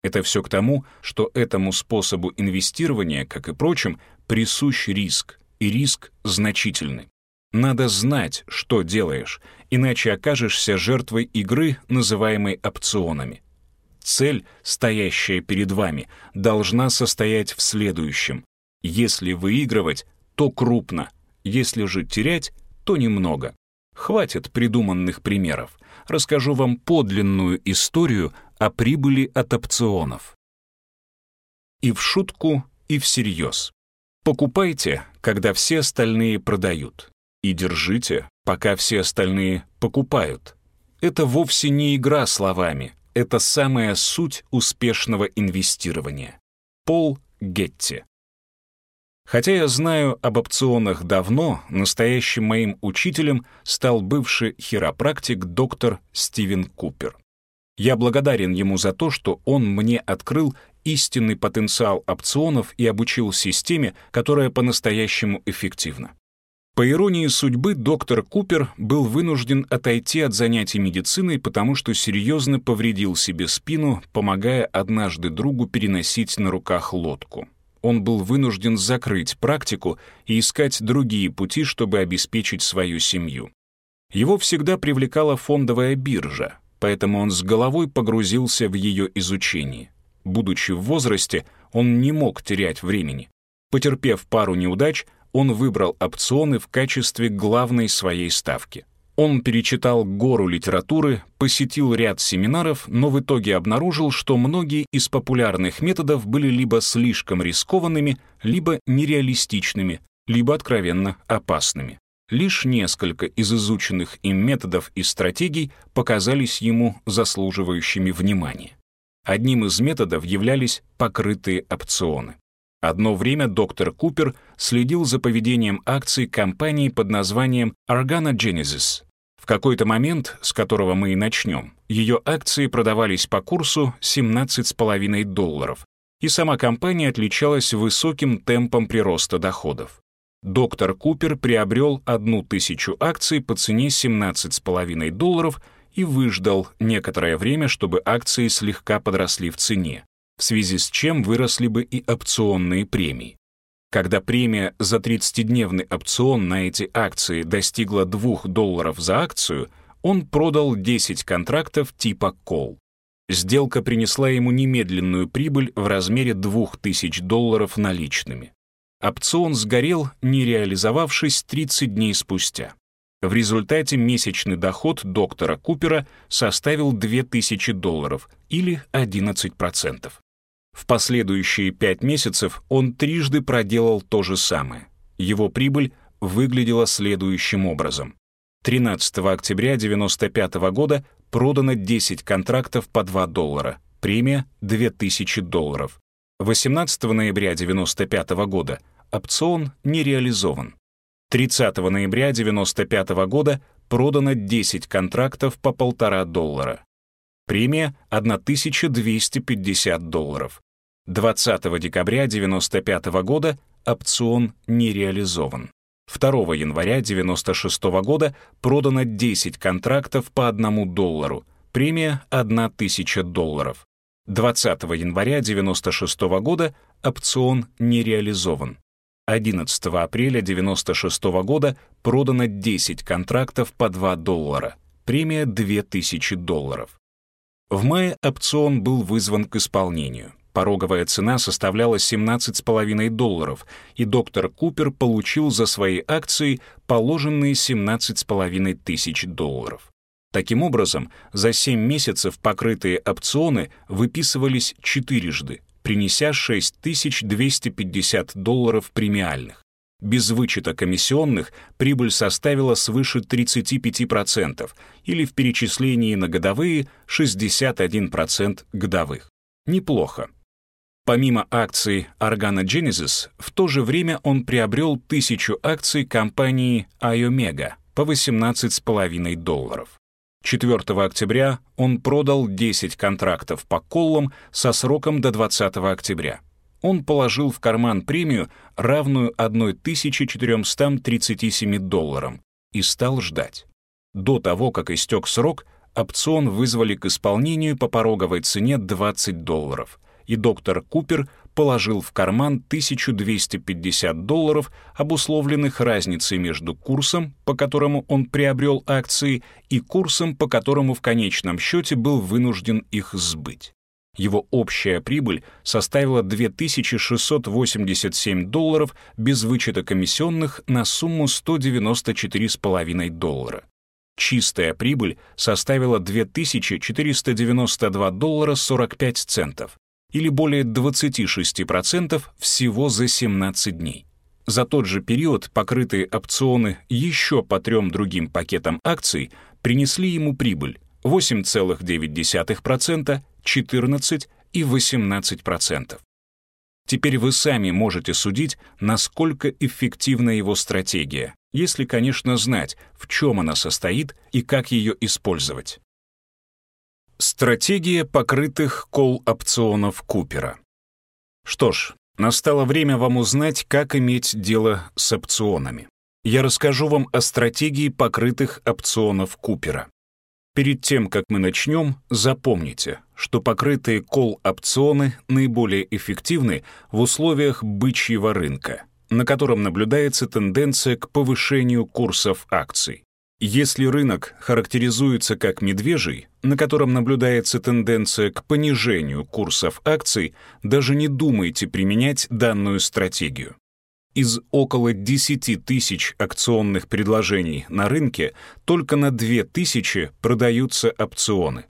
Это все к тому, что этому способу инвестирования, как и прочим, присущ риск, и риск значительный. Надо знать, что делаешь, иначе окажешься жертвой игры, называемой опционами. Цель, стоящая перед вами, должна состоять в следующем. Если выигрывать, то крупно, если же терять, то немного. Хватит придуманных примеров. Расскажу вам подлинную историю о прибыли от опционов. И в шутку, и всерьез. Покупайте, когда все остальные продают. И держите, пока все остальные покупают. Это вовсе не игра словами, это самая суть успешного инвестирования. Пол Гетти. Хотя я знаю об опционах давно, настоящим моим учителем стал бывший хиропрактик доктор Стивен Купер. Я благодарен ему за то, что он мне открыл истинный потенциал опционов и обучил системе, которая по-настоящему эффективна. По иронии судьбы, доктор Купер был вынужден отойти от занятий медициной, потому что серьезно повредил себе спину, помогая однажды другу переносить на руках лодку. Он был вынужден закрыть практику и искать другие пути, чтобы обеспечить свою семью. Его всегда привлекала фондовая биржа, поэтому он с головой погрузился в ее изучение. Будучи в возрасте, он не мог терять времени. Потерпев пару неудач, он выбрал опционы в качестве главной своей ставки. Он перечитал гору литературы, посетил ряд семинаров, но в итоге обнаружил, что многие из популярных методов были либо слишком рискованными, либо нереалистичными, либо откровенно опасными. Лишь несколько из изученных им методов и стратегий показались ему заслуживающими внимания. Одним из методов являлись покрытые опционы. Одно время доктор Купер следил за поведением акций компании под названием Organogenesis. В какой-то момент, с которого мы и начнем, ее акции продавались по курсу 17,5 долларов, и сама компания отличалась высоким темпом прироста доходов. Доктор Купер приобрел одну тысячу акций по цене 17,5 долларов и выждал некоторое время, чтобы акции слегка подросли в цене в связи с чем выросли бы и опционные премии. Когда премия за 30-дневный опцион на эти акции достигла 2 долларов за акцию, он продал 10 контрактов типа call. Сделка принесла ему немедленную прибыль в размере 2000 долларов наличными. Опцион сгорел, не реализовавшись 30 дней спустя. В результате месячный доход доктора Купера составил 2000 долларов или 11%. В последующие пять месяцев он трижды проделал то же самое. Его прибыль выглядела следующим образом. 13 октября 1995 года продано 10 контрактов по 2 доллара, премия 2000 долларов. 18 ноября 1995 года опцион не реализован. 30 ноября 1995 года продано 10 контрактов по 1,5 доллара. Премия 1250 долларов. 20 декабря 1995 года опцион не реализован. 2 января 1996 года продано 10 контрактов по 1 доллару, премия 1000 долларов. 20 января 1996 года опцион не реализован. 11 апреля 1996 года продано 10 контрактов по 2 доллара, премия 2000 долларов. В мае опцион был вызван к исполнению. Пороговая цена составляла 17,5 долларов, и доктор Купер получил за свои акции положенные 17,5 тысяч долларов. Таким образом, за 7 месяцев покрытые опционы выписывались четырежды, принеся 6250 долларов премиальных. Без вычета комиссионных прибыль составила свыше 35% или в перечислении на годовые 61% годовых. Неплохо. Помимо акций Organogenesis, в то же время он приобрел тысячу акций компании Iomega по 18,5 долларов. 4 октября он продал 10 контрактов по коллам со сроком до 20 октября. Он положил в карман премию, равную 1437 долларам, и стал ждать. До того, как истек срок, опцион вызвали к исполнению по пороговой цене 20 долларов — и доктор Купер положил в карман 1250 долларов, обусловленных разницей между курсом, по которому он приобрел акции, и курсом, по которому в конечном счете был вынужден их сбыть. Его общая прибыль составила 2687 долларов без вычета комиссионных на сумму 194,5 доллара. Чистая прибыль составила 2492 доллара 45 центов, или более 26% всего за 17 дней. За тот же период покрытые опционы еще по трем другим пакетам акций принесли ему прибыль 8,9%, 14% и 18%. Теперь вы сами можете судить, насколько эффективна его стратегия, если, конечно, знать, в чем она состоит и как ее использовать. Стратегия покрытых кол-опционов Купера. Что ж, настало время вам узнать, как иметь дело с опционами. Я расскажу вам о стратегии покрытых опционов Купера. Перед тем, как мы начнем, запомните, что покрытые кол-опционы наиболее эффективны в условиях бычьего рынка, на котором наблюдается тенденция к повышению курсов акций. Если рынок характеризуется как медвежий, на котором наблюдается тенденция к понижению курсов акций, даже не думайте применять данную стратегию. Из около 10 тысяч акционных предложений на рынке только на 2 тысячи продаются опционы.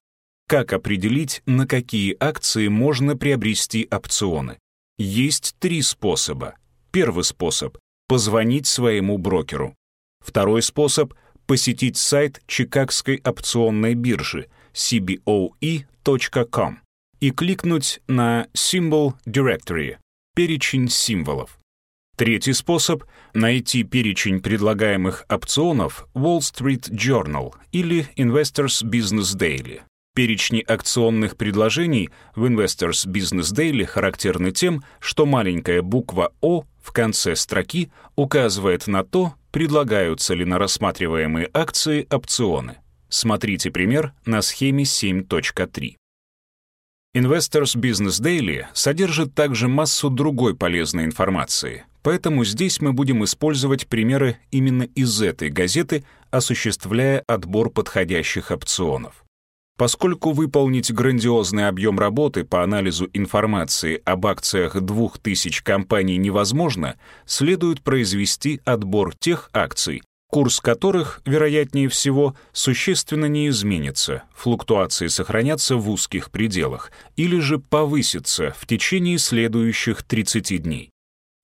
Как определить, на какие акции можно приобрести опционы? Есть три способа. Первый способ — позвонить своему брокеру. Второй способ — посетить сайт Чикагской опционной биржи cboe.com и кликнуть на Symbol Directory — перечень символов. Третий способ — найти перечень предлагаемых опционов Wall Street Journal или Investors Business Daily. Перечни акционных предложений в Investors Business Daily характерны тем, что маленькая буква «О» в конце строки указывает на то, предлагаются ли на рассматриваемые акции опционы. Смотрите пример на схеме 7.3. Investors Business Daily содержит также массу другой полезной информации, поэтому здесь мы будем использовать примеры именно из этой газеты, осуществляя отбор подходящих опционов. Поскольку выполнить грандиозный объем работы по анализу информации об акциях 2000 компаний невозможно, следует произвести отбор тех акций, курс которых, вероятнее всего, существенно не изменится, флуктуации сохранятся в узких пределах, или же повысятся в течение следующих 30 дней.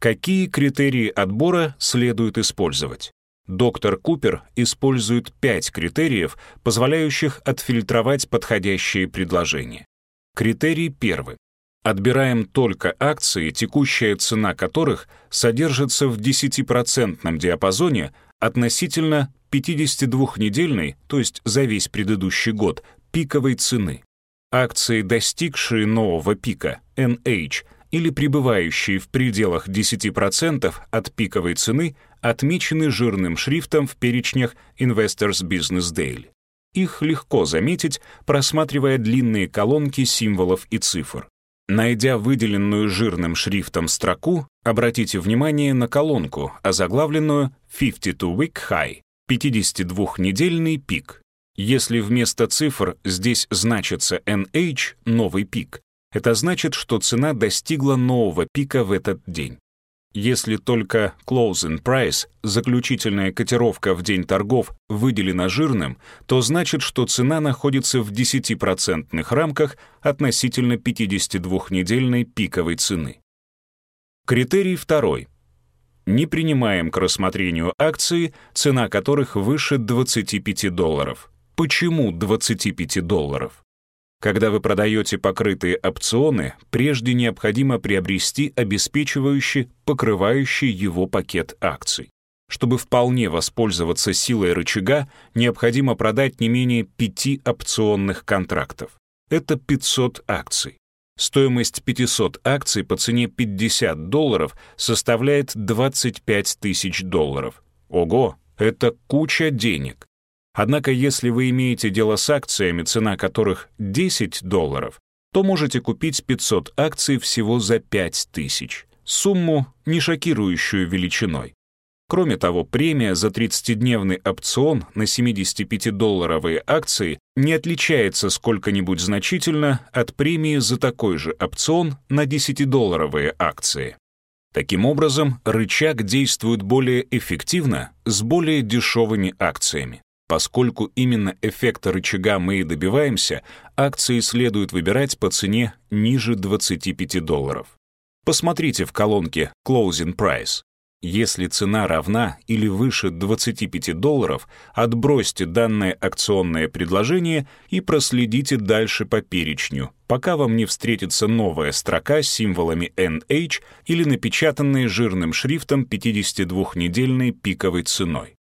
Какие критерии отбора следует использовать? Доктор Купер использует пять критериев, позволяющих отфильтровать подходящие предложения. Критерий первый. Отбираем только акции, текущая цена которых содержится в 10% диапазоне относительно 52-недельной, то есть за весь предыдущий год, пиковой цены. Акции, достигшие нового пика, NH, или пребывающие в пределах 10% от пиковой цены, отмечены жирным шрифтом в перечнях Investors Business Daily. Их легко заметить, просматривая длинные колонки символов и цифр. Найдя выделенную жирным шрифтом строку, обратите внимание на колонку, озаглавленную 52-week high, 52-недельный пик. Если вместо цифр здесь значится NH, новый пик, это значит, что цена достигла нового пика в этот день. Если только closing price, заключительная котировка в день торгов, выделена жирным, то значит, что цена находится в 10% рамках относительно 52-недельной пиковой цены. Критерий второй. Не принимаем к рассмотрению акции, цена которых выше 25 долларов. Почему 25 долларов? Когда вы продаете покрытые опционы, прежде необходимо приобрести обеспечивающий, покрывающий его пакет акций. Чтобы вполне воспользоваться силой рычага, необходимо продать не менее пяти опционных контрактов. Это 500 акций. Стоимость 500 акций по цене 50 долларов составляет 25 тысяч долларов. Ого, это куча денег. Однако если вы имеете дело с акциями, цена которых 10 долларов, то можете купить 500 акций всего за 5000, сумму, не шокирующую величиной. Кроме того, премия за 30-дневный опцион на 75-долларовые акции не отличается сколько-нибудь значительно от премии за такой же опцион на 10-долларовые акции. Таким образом, рычаг действует более эффективно с более дешевыми акциями. Поскольку именно эффекта рычага мы и добиваемся, акции следует выбирать по цене ниже 25 долларов. Посмотрите в колонке Closing Price. Если цена равна или выше 25 долларов, отбросьте данное акционное предложение и проследите дальше по перечню, пока вам не встретится новая строка с символами NH или напечатанные жирным шрифтом 52-недельной пиковой ценой.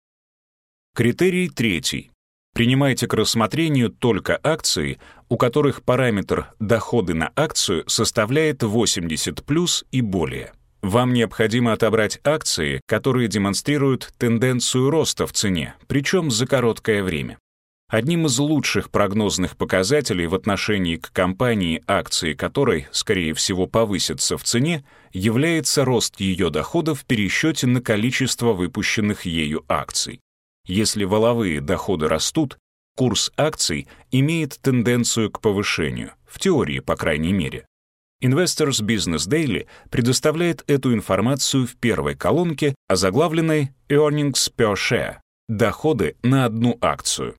Критерий третий. Принимайте к рассмотрению только акции, у которых параметр доходы на акцию составляет 80 плюс и более. Вам необходимо отобрать акции, которые демонстрируют тенденцию роста в цене, причем за короткое время. Одним из лучших прогнозных показателей в отношении к компании, акции которой, скорее всего, повысятся в цене, является рост ее доходов в пересчете на количество выпущенных ею акций. Если валовые доходы растут, курс акций имеет тенденцию к повышению, в теории, по крайней мере. Investors Business Daily предоставляет эту информацию в первой колонке, озаглавленной Earnings per Share — доходы на одну акцию.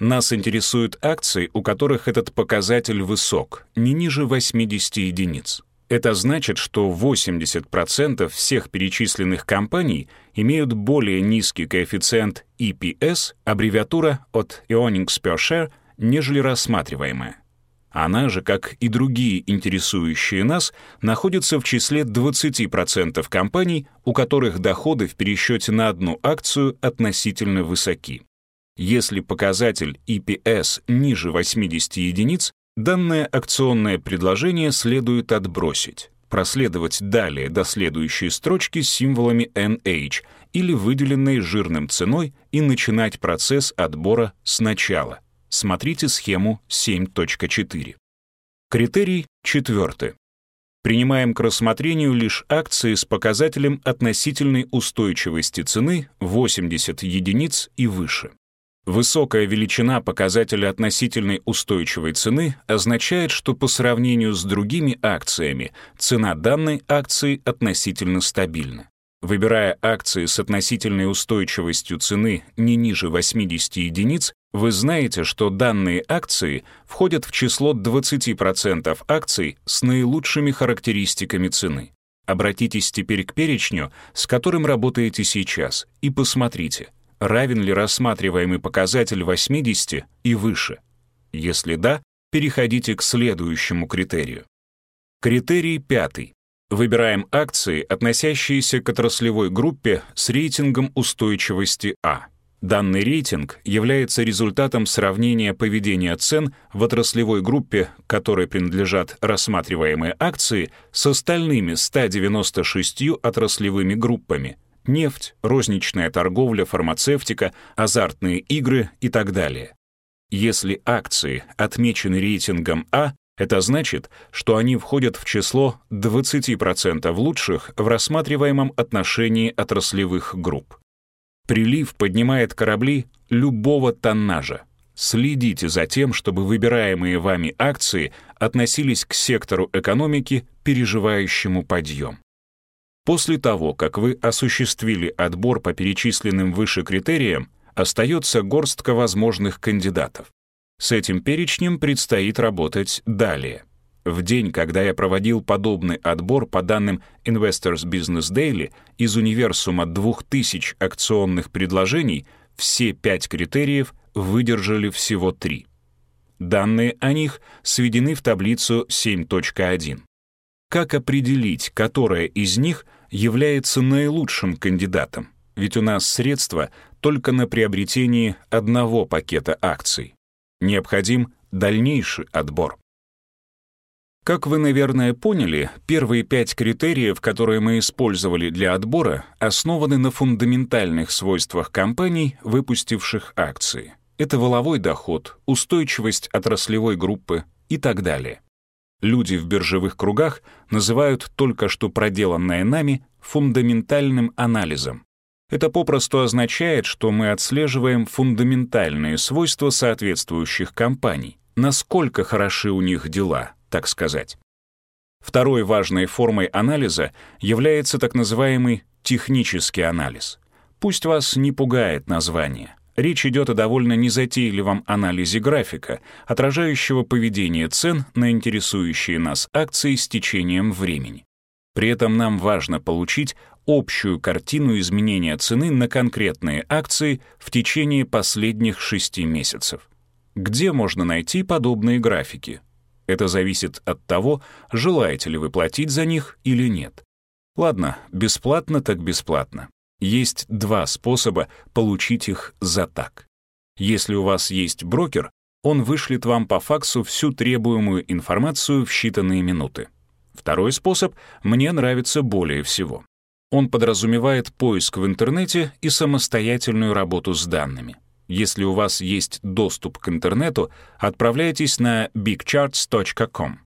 Нас интересуют акции, у которых этот показатель высок, не ниже 80 единиц. Это значит, что 80% всех перечисленных компаний имеют более низкий коэффициент EPS, аббревиатура от Earnings per Share, нежели рассматриваемая. Она же, как и другие интересующие нас, находится в числе 20% компаний, у которых доходы в пересчете на одну акцию относительно высоки. Если показатель EPS ниже 80 единиц, данное акционное предложение следует отбросить, проследовать далее до следующей строчки с символами NH или выделенной жирным ценой и начинать процесс отбора сначала. Смотрите схему 7.4. Критерий четвертый. Принимаем к рассмотрению лишь акции с показателем относительной устойчивости цены 80 единиц и выше. Высокая величина показателя относительной устойчивой цены означает, что по сравнению с другими акциями цена данной акции относительно стабильна. Выбирая акции с относительной устойчивостью цены не ниже 80 единиц, вы знаете, что данные акции входят в число 20% акций с наилучшими характеристиками цены. Обратитесь теперь к перечню, с которым работаете сейчас, и посмотрите, равен ли рассматриваемый показатель 80 и выше. Если да, переходите к следующему критерию. Критерий пятый. Выбираем акции, относящиеся к отраслевой группе с рейтингом устойчивости А. Данный рейтинг является результатом сравнения поведения цен в отраслевой группе, которой принадлежат рассматриваемые акции, с остальными 196 отраслевыми группами — нефть, розничная торговля, фармацевтика, азартные игры и так далее. Если акции отмечены рейтингом А, это значит, что они входят в число 20% лучших в рассматриваемом отношении отраслевых групп. Прилив поднимает корабли любого тоннажа. Следите за тем, чтобы выбираемые вами акции относились к сектору экономики, переживающему подъем. После того, как вы осуществили отбор по перечисленным выше критериям, остается горстка возможных кандидатов. С этим перечнем предстоит работать далее. В день, когда я проводил подобный отбор по данным Investors Business Daily из универсума 2000 акционных предложений, все пять критериев выдержали всего три. Данные о них сведены в таблицу 7.1. Как определить, которая из них является наилучшим кандидатом? Ведь у нас средства только на приобретение одного пакета акций. Необходим дальнейший отбор. Как вы, наверное, поняли, первые пять критериев, которые мы использовали для отбора, основаны на фундаментальных свойствах компаний, выпустивших акции. Это воловой доход, устойчивость отраслевой группы и так далее. Люди в биржевых кругах называют только что проделанное нами фундаментальным анализом. Это попросту означает, что мы отслеживаем фундаментальные свойства соответствующих компаний, насколько хороши у них дела, так сказать. Второй важной формой анализа является так называемый технический анализ. Пусть вас не пугает название. Речь идет о довольно незатейливом анализе графика, отражающего поведение цен на интересующие нас акции с течением времени. При этом нам важно получить общую картину изменения цены на конкретные акции в течение последних шести месяцев. Где можно найти подобные графики? Это зависит от того, желаете ли вы платить за них или нет. Ладно, бесплатно так бесплатно. Есть два способа получить их за так. Если у вас есть брокер, он вышлет вам по факсу всю требуемую информацию в считанные минуты. Второй способ мне нравится более всего. Он подразумевает поиск в интернете и самостоятельную работу с данными. Если у вас есть доступ к интернету, отправляйтесь на bigcharts.com.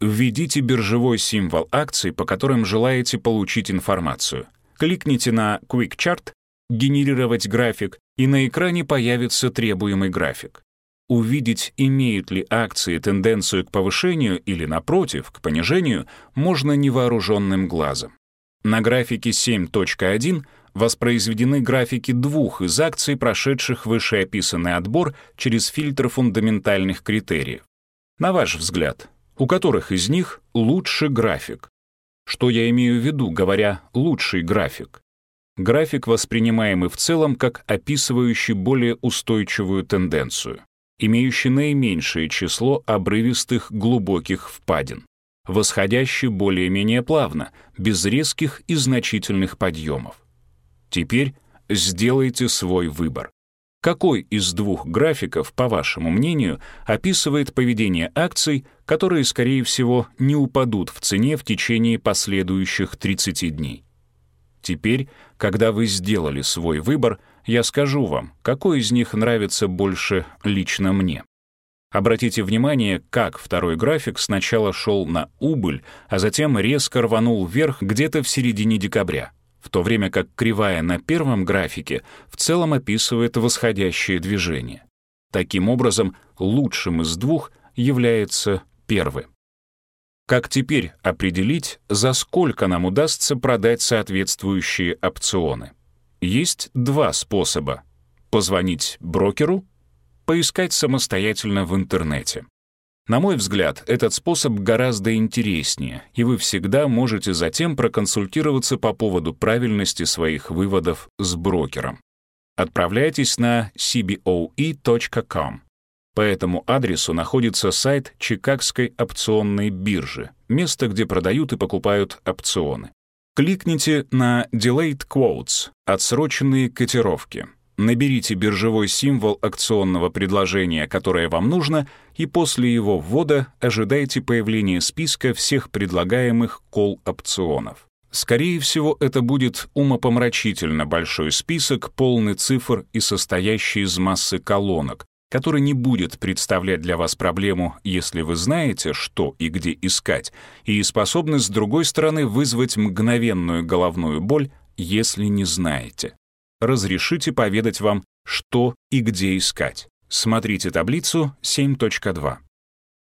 Введите биржевой символ акций, по которым желаете получить информацию — Кликните на Quick Chart, генерировать график, и на экране появится требуемый график. Увидеть, имеют ли акции тенденцию к повышению или, напротив, к понижению, можно невооруженным глазом. На графике 7.1 воспроизведены графики двух из акций, прошедших вышеописанный отбор через фильтр фундаментальных критериев. На ваш взгляд, у которых из них лучше график? Что я имею в виду, говоря «лучший график»? График, воспринимаемый в целом как описывающий более устойчивую тенденцию, имеющий наименьшее число обрывистых глубоких впадин, восходящий более-менее плавно, без резких и значительных подъемов. Теперь сделайте свой выбор. Какой из двух графиков, по вашему мнению, описывает поведение акций, которые, скорее всего, не упадут в цене в течение последующих 30 дней? Теперь, когда вы сделали свой выбор, я скажу вам, какой из них нравится больше лично мне. Обратите внимание, как второй график сначала шел на убыль, а затем резко рванул вверх где-то в середине декабря в то время как кривая на первом графике в целом описывает восходящее движение. Таким образом, лучшим из двух является первый. Как теперь определить, за сколько нам удастся продать соответствующие опционы? Есть два способа. Позвонить брокеру, поискать самостоятельно в интернете. На мой взгляд, этот способ гораздо интереснее, и вы всегда можете затем проконсультироваться по поводу правильности своих выводов с брокером. Отправляйтесь на cboe.com. По этому адресу находится сайт Чикагской опционной биржи, место, где продают и покупают опционы. Кликните на Delayed Quotes — отсроченные котировки — Наберите биржевой символ акционного предложения, которое вам нужно, и после его ввода ожидайте появления списка всех предлагаемых кол-опционов. Скорее всего, это будет умопомрачительно большой список, полный цифр и состоящий из массы колонок, который не будет представлять для вас проблему, если вы знаете, что и где искать, и способны, с другой стороны, вызвать мгновенную головную боль, если не знаете разрешите поведать вам, что и где искать. Смотрите таблицу 7.2.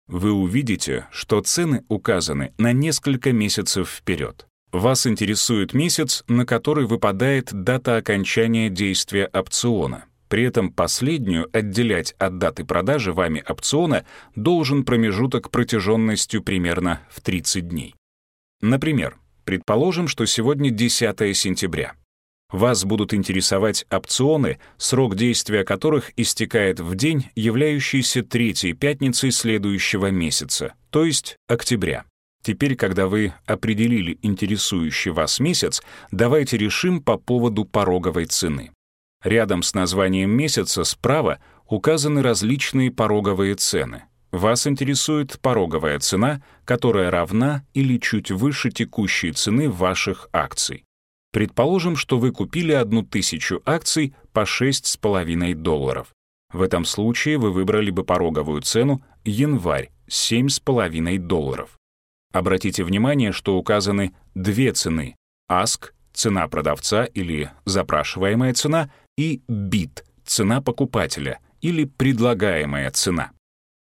Вы увидите, что цены указаны на несколько месяцев вперед. Вас интересует месяц, на который выпадает дата окончания действия опциона. При этом последнюю отделять от даты продажи вами опциона должен промежуток протяженностью примерно в 30 дней. Например, предположим, что сегодня 10 сентября. Вас будут интересовать опционы, срок действия которых истекает в день, являющийся третьей пятницей следующего месяца, то есть октября. Теперь, когда вы определили интересующий вас месяц, давайте решим по поводу пороговой цены. Рядом с названием месяца справа указаны различные пороговые цены. Вас интересует пороговая цена, которая равна или чуть выше текущей цены ваших акций. Предположим, что вы купили одну тысячу акций по 6,5 долларов. В этом случае вы выбрали бы пороговую цену январь 7,5 долларов. Обратите внимание, что указаны две цены — ask — цена продавца или запрашиваемая цена, и bid — цена покупателя или предлагаемая цена.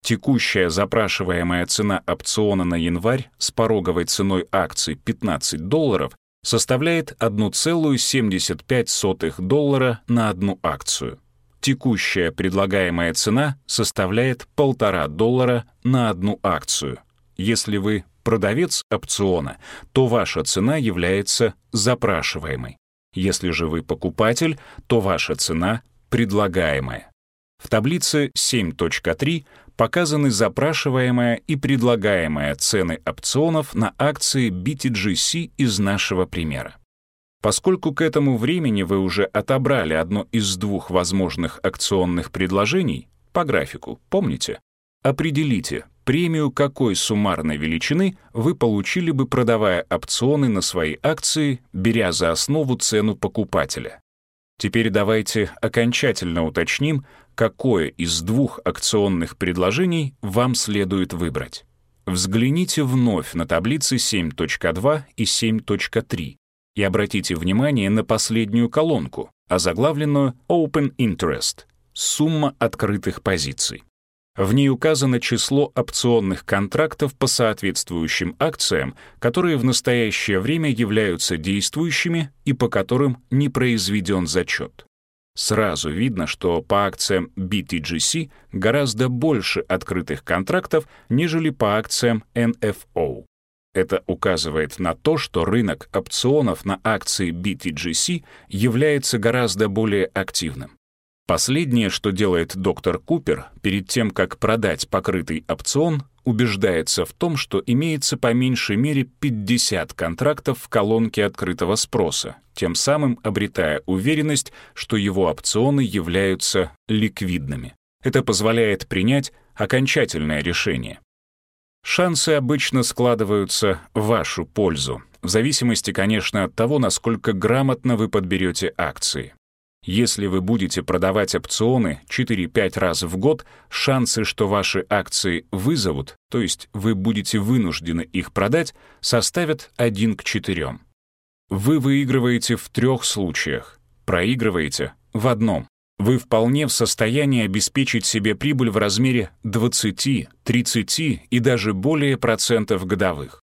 Текущая запрашиваемая цена опциона на январь с пороговой ценой акций 15 долларов составляет 1,75 доллара на одну акцию. Текущая предлагаемая цена составляет 1,5 доллара на одну акцию. Если вы продавец опциона, то ваша цена является запрашиваемой. Если же вы покупатель, то ваша цена предлагаемая. В таблице 7.3 показаны запрашиваемая и предлагаемая цены опционов на акции BTGC из нашего примера. Поскольку к этому времени вы уже отобрали одно из двух возможных акционных предложений, по графику, помните? Определите, премию какой суммарной величины вы получили бы, продавая опционы на свои акции, беря за основу цену покупателя. Теперь давайте окончательно уточним, какое из двух акционных предложений вам следует выбрать. Взгляните вновь на таблицы 7.2 и 7.3 и обратите внимание на последнюю колонку, озаглавленную Open Interest — сумма открытых позиций. В ней указано число опционных контрактов по соответствующим акциям, которые в настоящее время являются действующими и по которым не произведен зачет. Сразу видно, что по акциям BTGC гораздо больше открытых контрактов, нежели по акциям NFO. Это указывает на то, что рынок опционов на акции BTGC является гораздо более активным. Последнее, что делает доктор Купер перед тем, как продать покрытый опцион, убеждается в том, что имеется по меньшей мере 50 контрактов в колонке открытого спроса, тем самым обретая уверенность, что его опционы являются ликвидными. Это позволяет принять окончательное решение. Шансы обычно складываются в вашу пользу, в зависимости, конечно, от того, насколько грамотно вы подберете акции. Если вы будете продавать опционы 4-5 раз в год, шансы, что ваши акции вызовут, то есть вы будете вынуждены их продать, составят 1 к 4. Вы выигрываете в трех случаях, проигрываете в одном. Вы вполне в состоянии обеспечить себе прибыль в размере 20, 30 и даже более процентов годовых.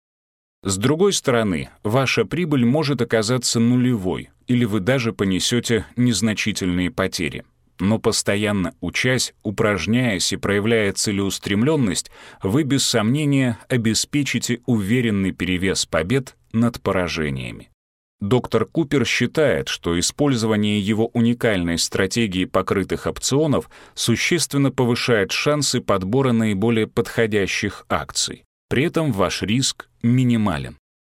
С другой стороны, ваша прибыль может оказаться нулевой, или вы даже понесете незначительные потери. Но постоянно учась, упражняясь и проявляя целеустремленность, вы без сомнения обеспечите уверенный перевес побед над поражениями. Доктор Купер считает, что использование его уникальной стратегии покрытых опционов существенно повышает шансы подбора наиболее подходящих акций. При этом ваш риск минимален.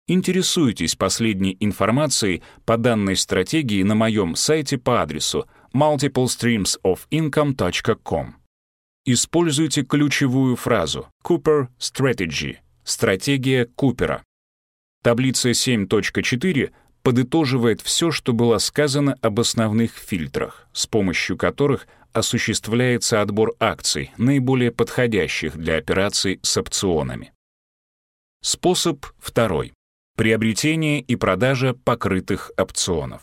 Интересуйтесь последней информацией по данной стратегии на моем сайте по адресу multiplestreamsofincome.com. Используйте ключевую фразу Cooper Strategy — стратегия Купера. Таблица 7.4 подытоживает все, что было сказано об основных фильтрах, с помощью которых осуществляется отбор акций, наиболее подходящих для операций с опционами. Способ второй. Приобретение и продажа покрытых опционов.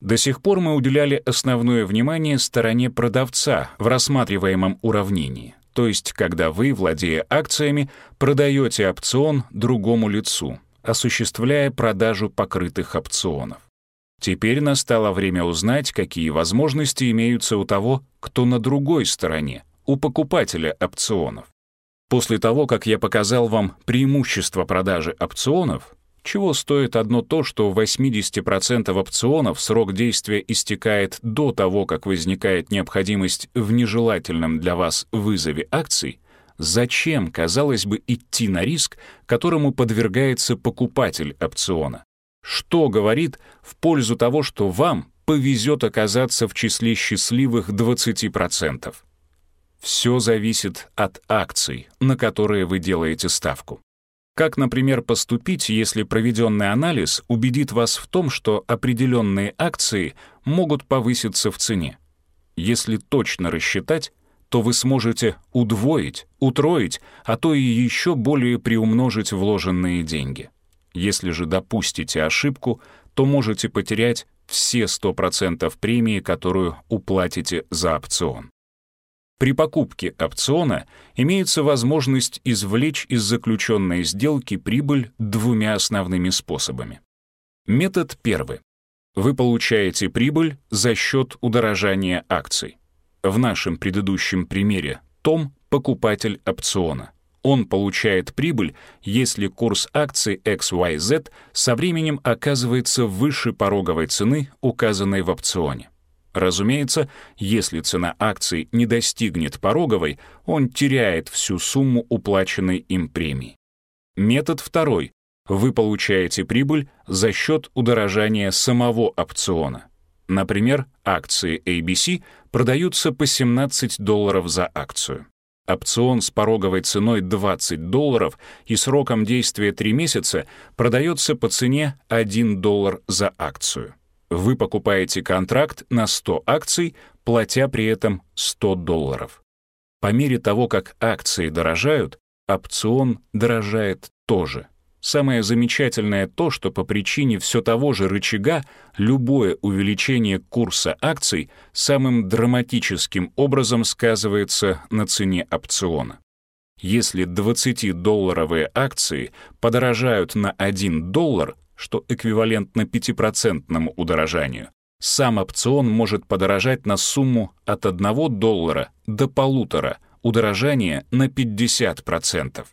До сих пор мы уделяли основное внимание стороне продавца в рассматриваемом уравнении, то есть когда вы, владея акциями, продаете опцион другому лицу, осуществляя продажу покрытых опционов. Теперь настало время узнать, какие возможности имеются у того, кто на другой стороне, у покупателя опционов. После того, как я показал вам преимущество продажи опционов, чего стоит одно то, что у 80% опционов срок действия истекает до того, как возникает необходимость в нежелательном для вас вызове акций, зачем, казалось бы, идти на риск, которому подвергается покупатель опциона? Что говорит в пользу того, что вам повезет оказаться в числе счастливых 20%? Все зависит от акций, на которые вы делаете ставку. Как, например, поступить, если проведенный анализ убедит вас в том, что определенные акции могут повыситься в цене? Если точно рассчитать, то вы сможете удвоить, утроить, а то и еще более приумножить вложенные деньги. Если же допустите ошибку, то можете потерять все 100% премии, которую уплатите за опцион. При покупке опциона имеется возможность извлечь из заключенной сделки прибыль двумя основными способами. Метод первый. Вы получаете прибыль за счет удорожания акций. В нашем предыдущем примере Том — покупатель опциона. Он получает прибыль, если курс акций XYZ со временем оказывается выше пороговой цены, указанной в опционе. Разумеется, если цена акций не достигнет пороговой, он теряет всю сумму уплаченной им премии. Метод второй. Вы получаете прибыль за счет удорожания самого опциона. Например, акции ABC продаются по 17 долларов за акцию. Опцион с пороговой ценой 20 долларов и сроком действия 3 месяца продается по цене 1 доллар за акцию. Вы покупаете контракт на 100 акций, платя при этом 100 долларов. По мере того, как акции дорожают, опцион дорожает тоже. Самое замечательное то, что по причине все того же рычага любое увеличение курса акций самым драматическим образом сказывается на цене опциона. Если 20-долларовые акции подорожают на 1 доллар, что эквивалентно 5% удорожанию, сам опцион может подорожать на сумму от 1 доллара до полутора, удорожание на 50%.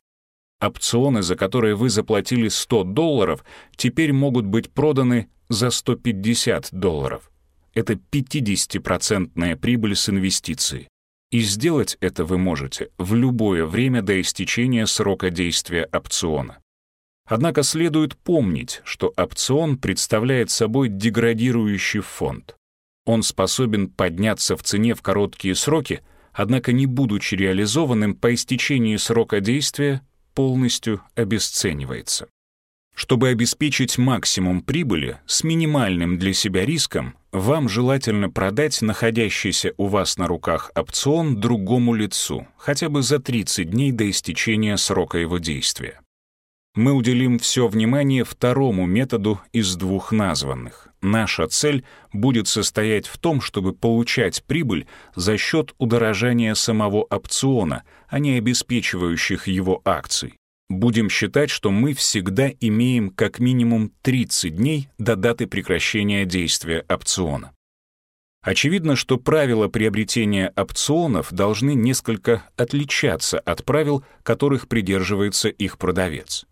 Опционы, за которые вы заплатили 100 долларов, теперь могут быть проданы за 150 долларов. Это 50% прибыль с инвестиции. И сделать это вы можете в любое время до истечения срока действия опциона. Однако следует помнить, что опцион представляет собой деградирующий фонд. Он способен подняться в цене в короткие сроки, однако не будучи реализованным по истечении срока действия, полностью обесценивается. Чтобы обеспечить максимум прибыли с минимальным для себя риском, вам желательно продать находящийся у вас на руках опцион другому лицу, хотя бы за 30 дней до истечения срока его действия. Мы уделим все внимание второму методу из двух названных. Наша цель будет состоять в том, чтобы получать прибыль за счет удорожания самого опциона, а не обеспечивающих его акций. Будем считать, что мы всегда имеем как минимум 30 дней до даты прекращения действия опциона. Очевидно, что правила приобретения опционов должны несколько отличаться от правил, которых придерживается их продавец.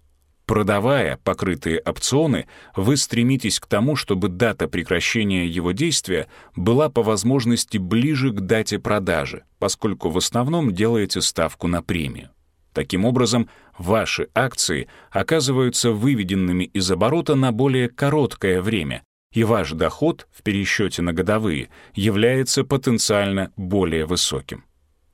Продавая покрытые опционы, вы стремитесь к тому, чтобы дата прекращения его действия была по возможности ближе к дате продажи, поскольку в основном делаете ставку на премию. Таким образом, ваши акции оказываются выведенными из оборота на более короткое время, и ваш доход в пересчете на годовые является потенциально более высоким.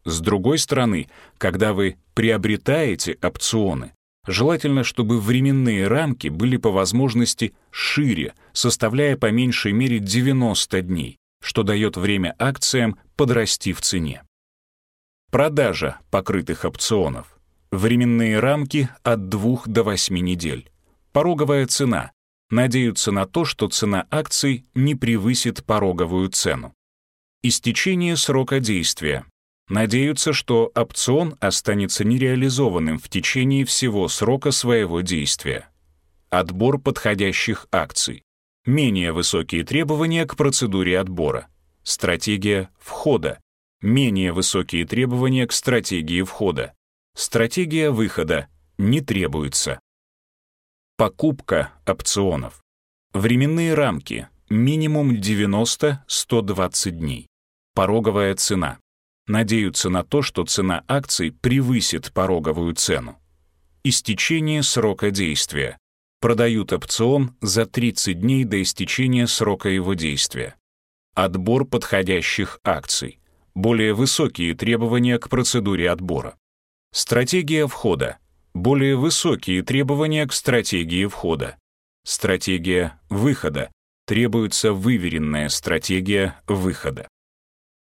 С другой стороны, когда вы приобретаете опционы, желательно, чтобы временные рамки были по возможности шире, составляя по меньшей мере 90 дней, что дает время акциям подрасти в цене. Продажа покрытых опционов. Временные рамки от 2 до 8 недель. Пороговая цена. Надеются на то, что цена акций не превысит пороговую цену. Истечение срока действия. Надеются, что опцион останется нереализованным в течение всего срока своего действия. Отбор подходящих акций. Менее высокие требования к процедуре отбора. Стратегия входа. Менее высокие требования к стратегии входа. Стратегия выхода не требуется. Покупка опционов. Временные рамки. Минимум 90-120 дней. Пороговая цена. Надеются на то, что цена акций превысит пороговую цену. Истечение срока действия. Продают опцион за 30 дней до истечения срока его действия. Отбор подходящих акций. Более высокие требования к процедуре отбора. Стратегия входа. Более высокие требования к стратегии входа. Стратегия выхода. Требуется выверенная стратегия выхода.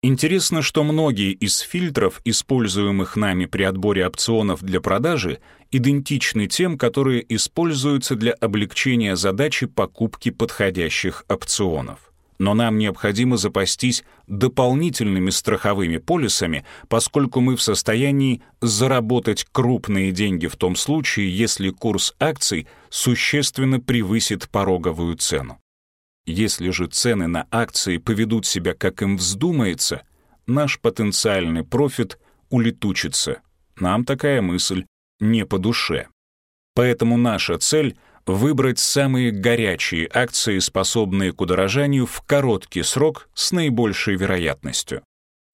Интересно, что многие из фильтров, используемых нами при отборе опционов для продажи, идентичны тем, которые используются для облегчения задачи покупки подходящих опционов. Но нам необходимо запастись дополнительными страховыми полисами, поскольку мы в состоянии заработать крупные деньги в том случае, если курс акций существенно превысит пороговую цену. Если же цены на акции поведут себя, как им вздумается, наш потенциальный профит улетучится. Нам такая мысль не по душе. Поэтому наша цель — выбрать самые горячие акции, способные к удорожанию в короткий срок с наибольшей вероятностью.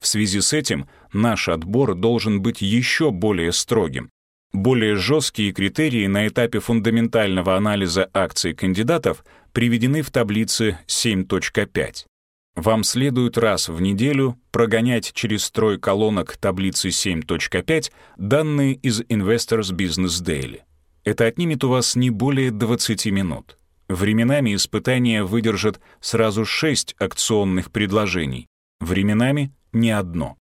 В связи с этим наш отбор должен быть еще более строгим. Более жесткие критерии на этапе фундаментального анализа акций кандидатов приведены в таблице 7.5. Вам следует раз в неделю прогонять через строй колонок таблицы 7.5 данные из Investors Business Daily. Это отнимет у вас не более 20 минут. Временами испытания выдержат сразу 6 акционных предложений, временами — не одно.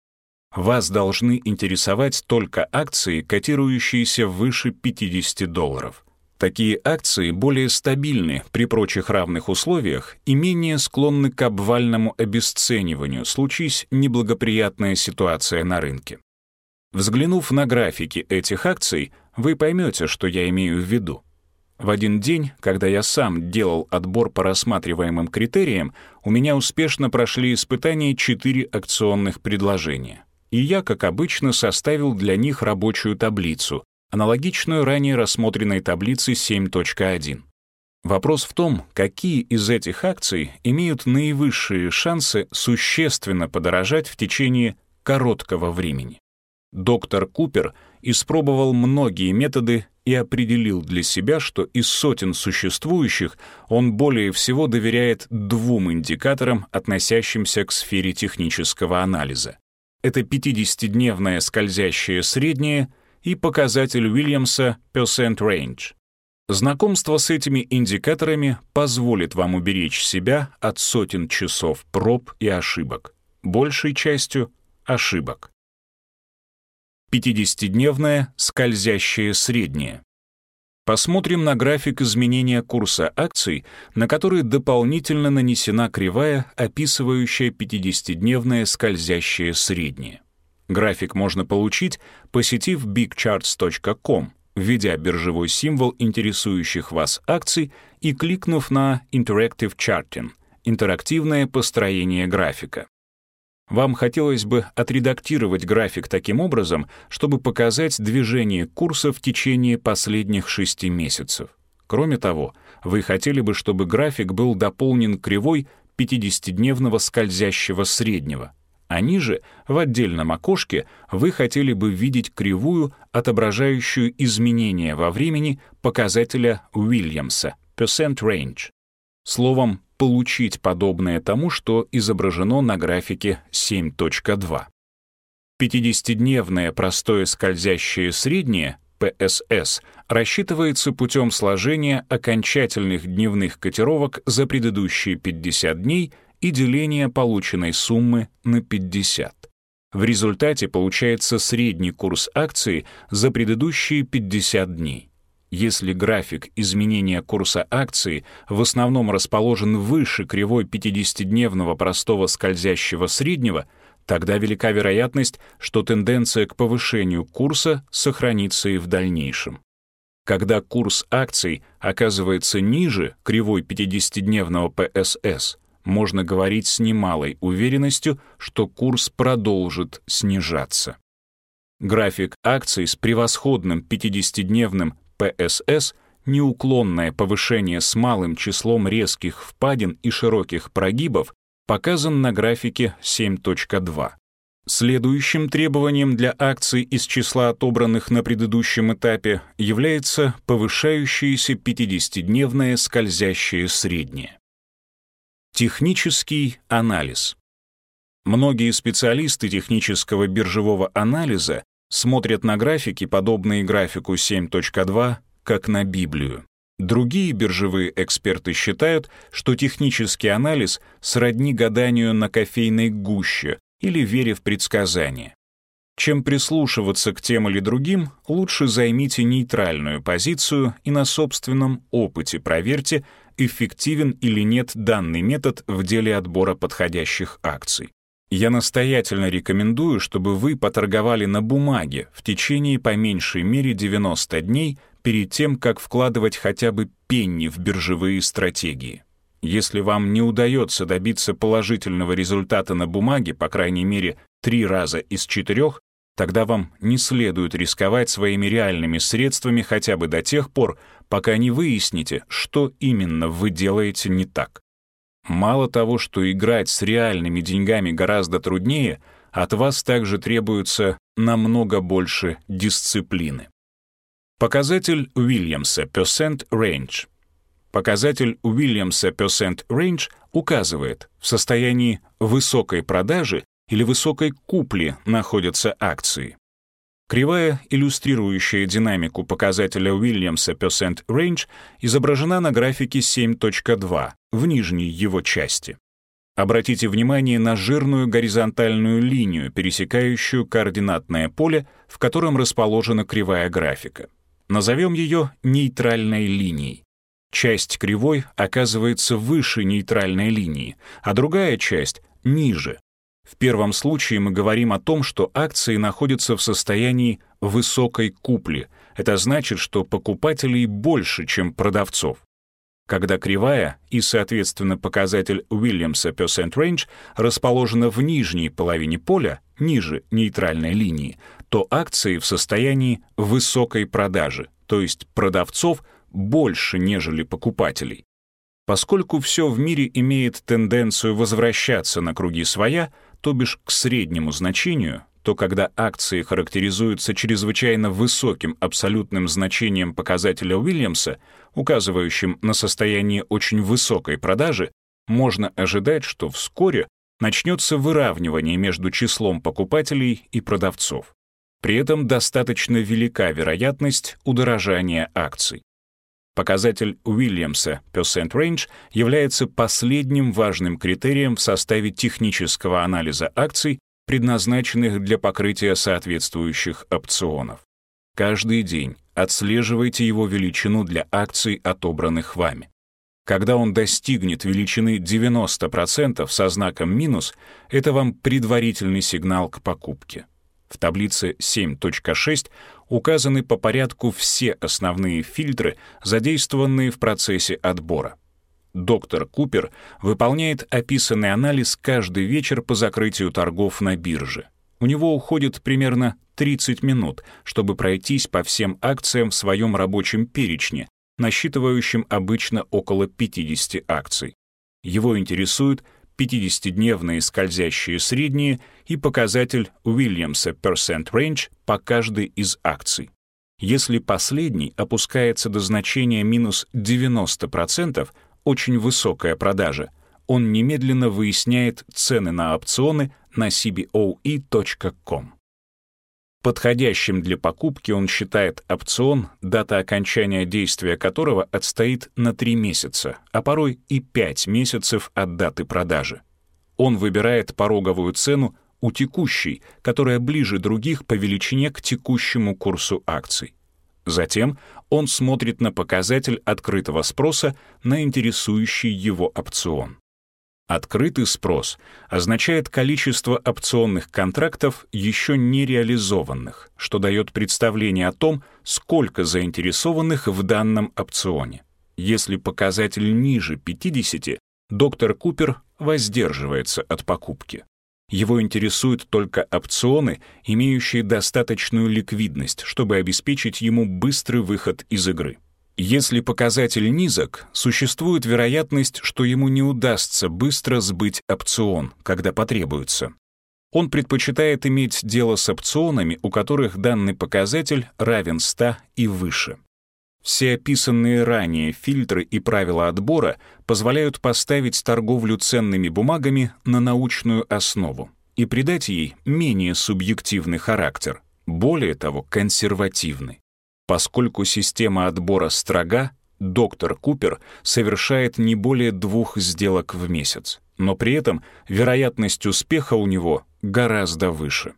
Вас должны интересовать только акции, котирующиеся выше 50 долларов. Такие акции более стабильны при прочих равных условиях и менее склонны к обвальному обесцениванию, случись неблагоприятная ситуация на рынке. Взглянув на графики этих акций, вы поймете, что я имею в виду. В один день, когда я сам делал отбор по рассматриваемым критериям, у меня успешно прошли испытания 4 акционных предложения. И я, как обычно, составил для них рабочую таблицу, аналогичную ранее рассмотренной таблице 7.1. Вопрос в том, какие из этих акций имеют наивысшие шансы существенно подорожать в течение короткого времени. Доктор Купер испробовал многие методы и определил для себя, что из сотен существующих он более всего доверяет двум индикаторам, относящимся к сфере технического анализа. Это 50-дневное скользящее среднее — и показатель Уильямса Percent Range. Знакомство с этими индикаторами позволит вам уберечь себя от сотен часов проб и ошибок, большей частью ошибок. 50-дневное скользящее среднее. Посмотрим на график изменения курса акций, на который дополнительно нанесена кривая, описывающая 50-дневное скользящее среднее. График можно получить, посетив bigcharts.com, введя биржевой символ интересующих вас акций и кликнув на Interactive Charting — интерактивное построение графика. Вам хотелось бы отредактировать график таким образом, чтобы показать движение курса в течение последних шести месяцев. Кроме того, вы хотели бы, чтобы график был дополнен кривой 50-дневного скользящего среднего, а ниже, в отдельном окошке, вы хотели бы видеть кривую, отображающую изменения во времени показателя Уильямса, percent range. Словом, получить подобное тому, что изображено на графике 7.2. 50-дневное простое скользящее среднее, PSS, рассчитывается путем сложения окончательных дневных котировок за предыдущие 50 дней — и деление полученной суммы на 50. В результате получается средний курс акции за предыдущие 50 дней. Если график изменения курса акции в основном расположен выше кривой 50-дневного простого скользящего среднего, тогда велика вероятность, что тенденция к повышению курса сохранится и в дальнейшем. Когда курс акций оказывается ниже кривой 50-дневного ПСС, можно говорить с немалой уверенностью, что курс продолжит снижаться. График акций с превосходным 50-дневным ПСС неуклонное повышение с малым числом резких впадин и широких прогибов показан на графике 7.2. Следующим требованием для акций из числа отобранных на предыдущем этапе является повышающееся 50-дневное скользящее среднее. Технический анализ. Многие специалисты технического биржевого анализа смотрят на графики, подобные графику 7.2, как на Библию. Другие биржевые эксперты считают, что технический анализ сродни гаданию на кофейной гуще, или вере в предсказания. Чем прислушиваться к тем или другим, лучше займите нейтральную позицию и на собственном опыте проверьте, эффективен или нет данный метод в деле отбора подходящих акций. Я настоятельно рекомендую, чтобы вы поторговали на бумаге в течение по меньшей мере 90 дней перед тем, как вкладывать хотя бы пенни в биржевые стратегии. Если вам не удается добиться положительного результата на бумаге, по крайней мере, три раза из четырех, Тогда вам не следует рисковать своими реальными средствами хотя бы до тех пор, пока не выясните, что именно вы делаете не так. Мало того, что играть с реальными деньгами гораздо труднее, от вас также требуется намного больше дисциплины. Показатель Уильямса Percent Range. Показатель Уильямса Percent Range указывает, в состоянии высокой продажи или высокой купли находятся акции. Кривая, иллюстрирующая динамику показателя Уильямса Percent Range, изображена на графике 7.2 в нижней его части. Обратите внимание на жирную горизонтальную линию, пересекающую координатное поле, в котором расположена кривая графика. Назовем ее нейтральной линией. Часть кривой оказывается выше нейтральной линии, а другая часть — ниже. В первом случае мы говорим о том, что акции находятся в состоянии высокой купли. Это значит, что покупателей больше, чем продавцов. Когда кривая и, соответственно, показатель Уильямса Percent Range расположена в нижней половине поля, ниже нейтральной линии, то акции в состоянии высокой продажи, то есть продавцов больше, нежели покупателей. Поскольку все в мире имеет тенденцию возвращаться на круги своя, то бишь к среднему значению, то когда акции характеризуются чрезвычайно высоким абсолютным значением показателя Уильямса, указывающим на состояние очень высокой продажи, можно ожидать, что вскоре начнется выравнивание между числом покупателей и продавцов. При этом достаточно велика вероятность удорожания акций. Показатель Уильямса Percent Range является последним важным критерием в составе технического анализа акций, предназначенных для покрытия соответствующих опционов. Каждый день отслеживайте его величину для акций, отобранных вами. Когда он достигнет величины 90% со знаком минус, это вам предварительный сигнал к покупке. В таблице 7.6 указаны по порядку все основные фильтры, задействованные в процессе отбора. Доктор Купер выполняет описанный анализ каждый вечер по закрытию торгов на бирже. У него уходит примерно 30 минут, чтобы пройтись по всем акциям в своем рабочем перечне, насчитывающем обычно около 50 акций. Его интересует 50-дневные скользящие средние и показатель Уильямса Percent Range по каждой из акций. Если последний опускается до значения минус 90%, очень высокая продажа, он немедленно выясняет цены на опционы на cboe.com. Подходящим для покупки он считает опцион, дата окончания действия которого отстоит на 3 месяца, а порой и 5 месяцев от даты продажи. Он выбирает пороговую цену у текущей, которая ближе других по величине к текущему курсу акций. Затем он смотрит на показатель открытого спроса на интересующий его опцион. Открытый спрос означает количество опционных контрактов еще не реализованных, что дает представление о том, сколько заинтересованных в данном опционе. Если показатель ниже 50, доктор Купер воздерживается от покупки. Его интересуют только опционы, имеющие достаточную ликвидность, чтобы обеспечить ему быстрый выход из игры. Если показатель низок, существует вероятность, что ему не удастся быстро сбыть опцион, когда потребуется. Он предпочитает иметь дело с опционами, у которых данный показатель равен 100 и выше. Все описанные ранее фильтры и правила отбора позволяют поставить торговлю ценными бумагами на научную основу и придать ей менее субъективный характер, более того, консервативный. Поскольку система отбора строга, Доктор Купер совершает не более двух сделок в месяц, но при этом вероятность успеха у него гораздо выше.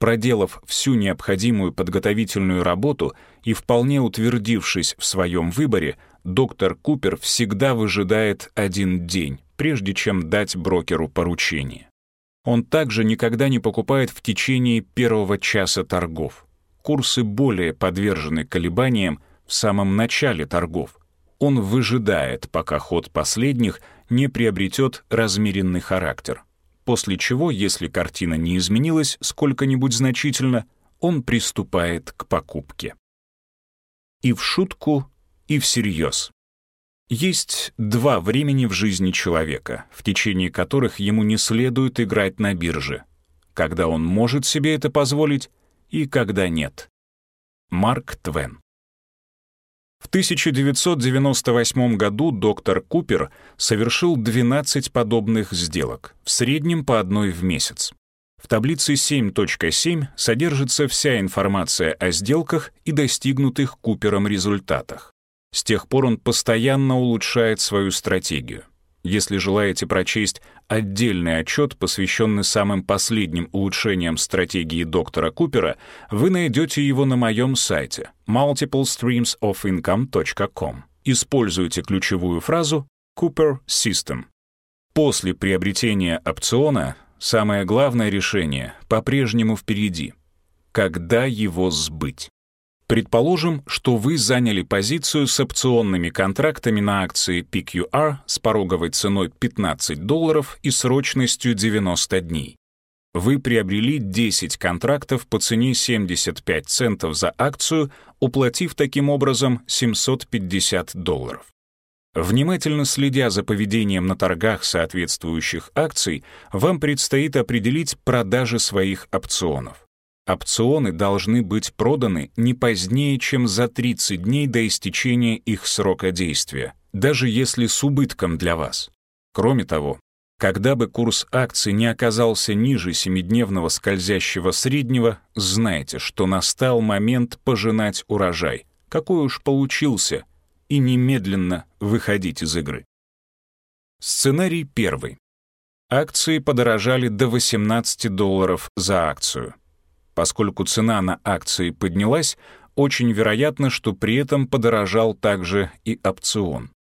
Проделав всю необходимую подготовительную работу и вполне утвердившись в своем выборе, доктор Купер всегда выжидает один день, прежде чем дать брокеру поручение. Он также никогда не покупает в течение первого часа торгов. Курсы более подвержены колебаниям в самом начале торгов. Он выжидает, пока ход последних не приобретет размеренный характер. После чего, если картина не изменилась сколько-нибудь значительно, он приступает к покупке. И в шутку, и всерьез. Есть два времени в жизни человека, в течение которых ему не следует играть на бирже. Когда он может себе это позволить и когда нет. Марк Твен в 1998 году доктор Купер совершил 12 подобных сделок, в среднем по одной в месяц. В таблице 7.7 содержится вся информация о сделках и достигнутых Купером результатах. С тех пор он постоянно улучшает свою стратегию. Если желаете прочесть отдельный отчет, посвященный самым последним улучшениям стратегии доктора Купера, вы найдете его на моем сайте multiplestreamsofincome.com. Используйте ключевую фразу Cooper System. После приобретения опциона самое главное решение по-прежнему впереди. Когда его сбыть? Предположим, что вы заняли позицию с опционными контрактами на акции PQR с пороговой ценой 15 долларов и срочностью 90 дней. Вы приобрели 10 контрактов по цене 75 центов за акцию, уплатив таким образом 750 долларов. Внимательно следя за поведением на торгах соответствующих акций, вам предстоит определить продажи своих опционов. Опционы должны быть проданы не позднее, чем за 30 дней до истечения их срока действия, даже если с убытком для вас. Кроме того, когда бы курс акций не оказался ниже семидневного скользящего среднего, знайте, что настал момент пожинать урожай, какой уж получился, и немедленно выходить из игры. Сценарий первый. Акции подорожали до 18 долларов за акцию. Поскольку цена на акции поднялась, очень вероятно, что при этом подорожал также и опцион.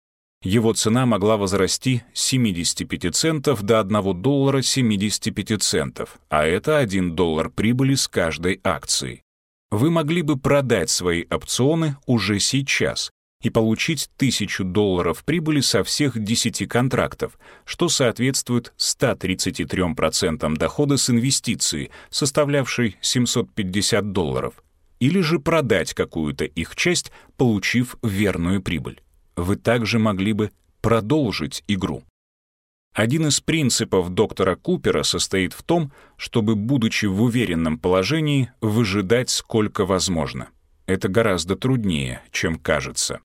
Его цена могла возрасти с 75 центов до 1 доллара 75 центов, а это 1 доллар прибыли с каждой акции. Вы могли бы продать свои опционы уже сейчас, и получить 1000 долларов прибыли со всех 10 контрактов, что соответствует 133% дохода с инвестиции, составлявшей 750 долларов, или же продать какую-то их часть, получив верную прибыль. Вы также могли бы продолжить игру. Один из принципов доктора Купера состоит в том, чтобы, будучи в уверенном положении, выжидать сколько возможно. Это гораздо труднее, чем кажется.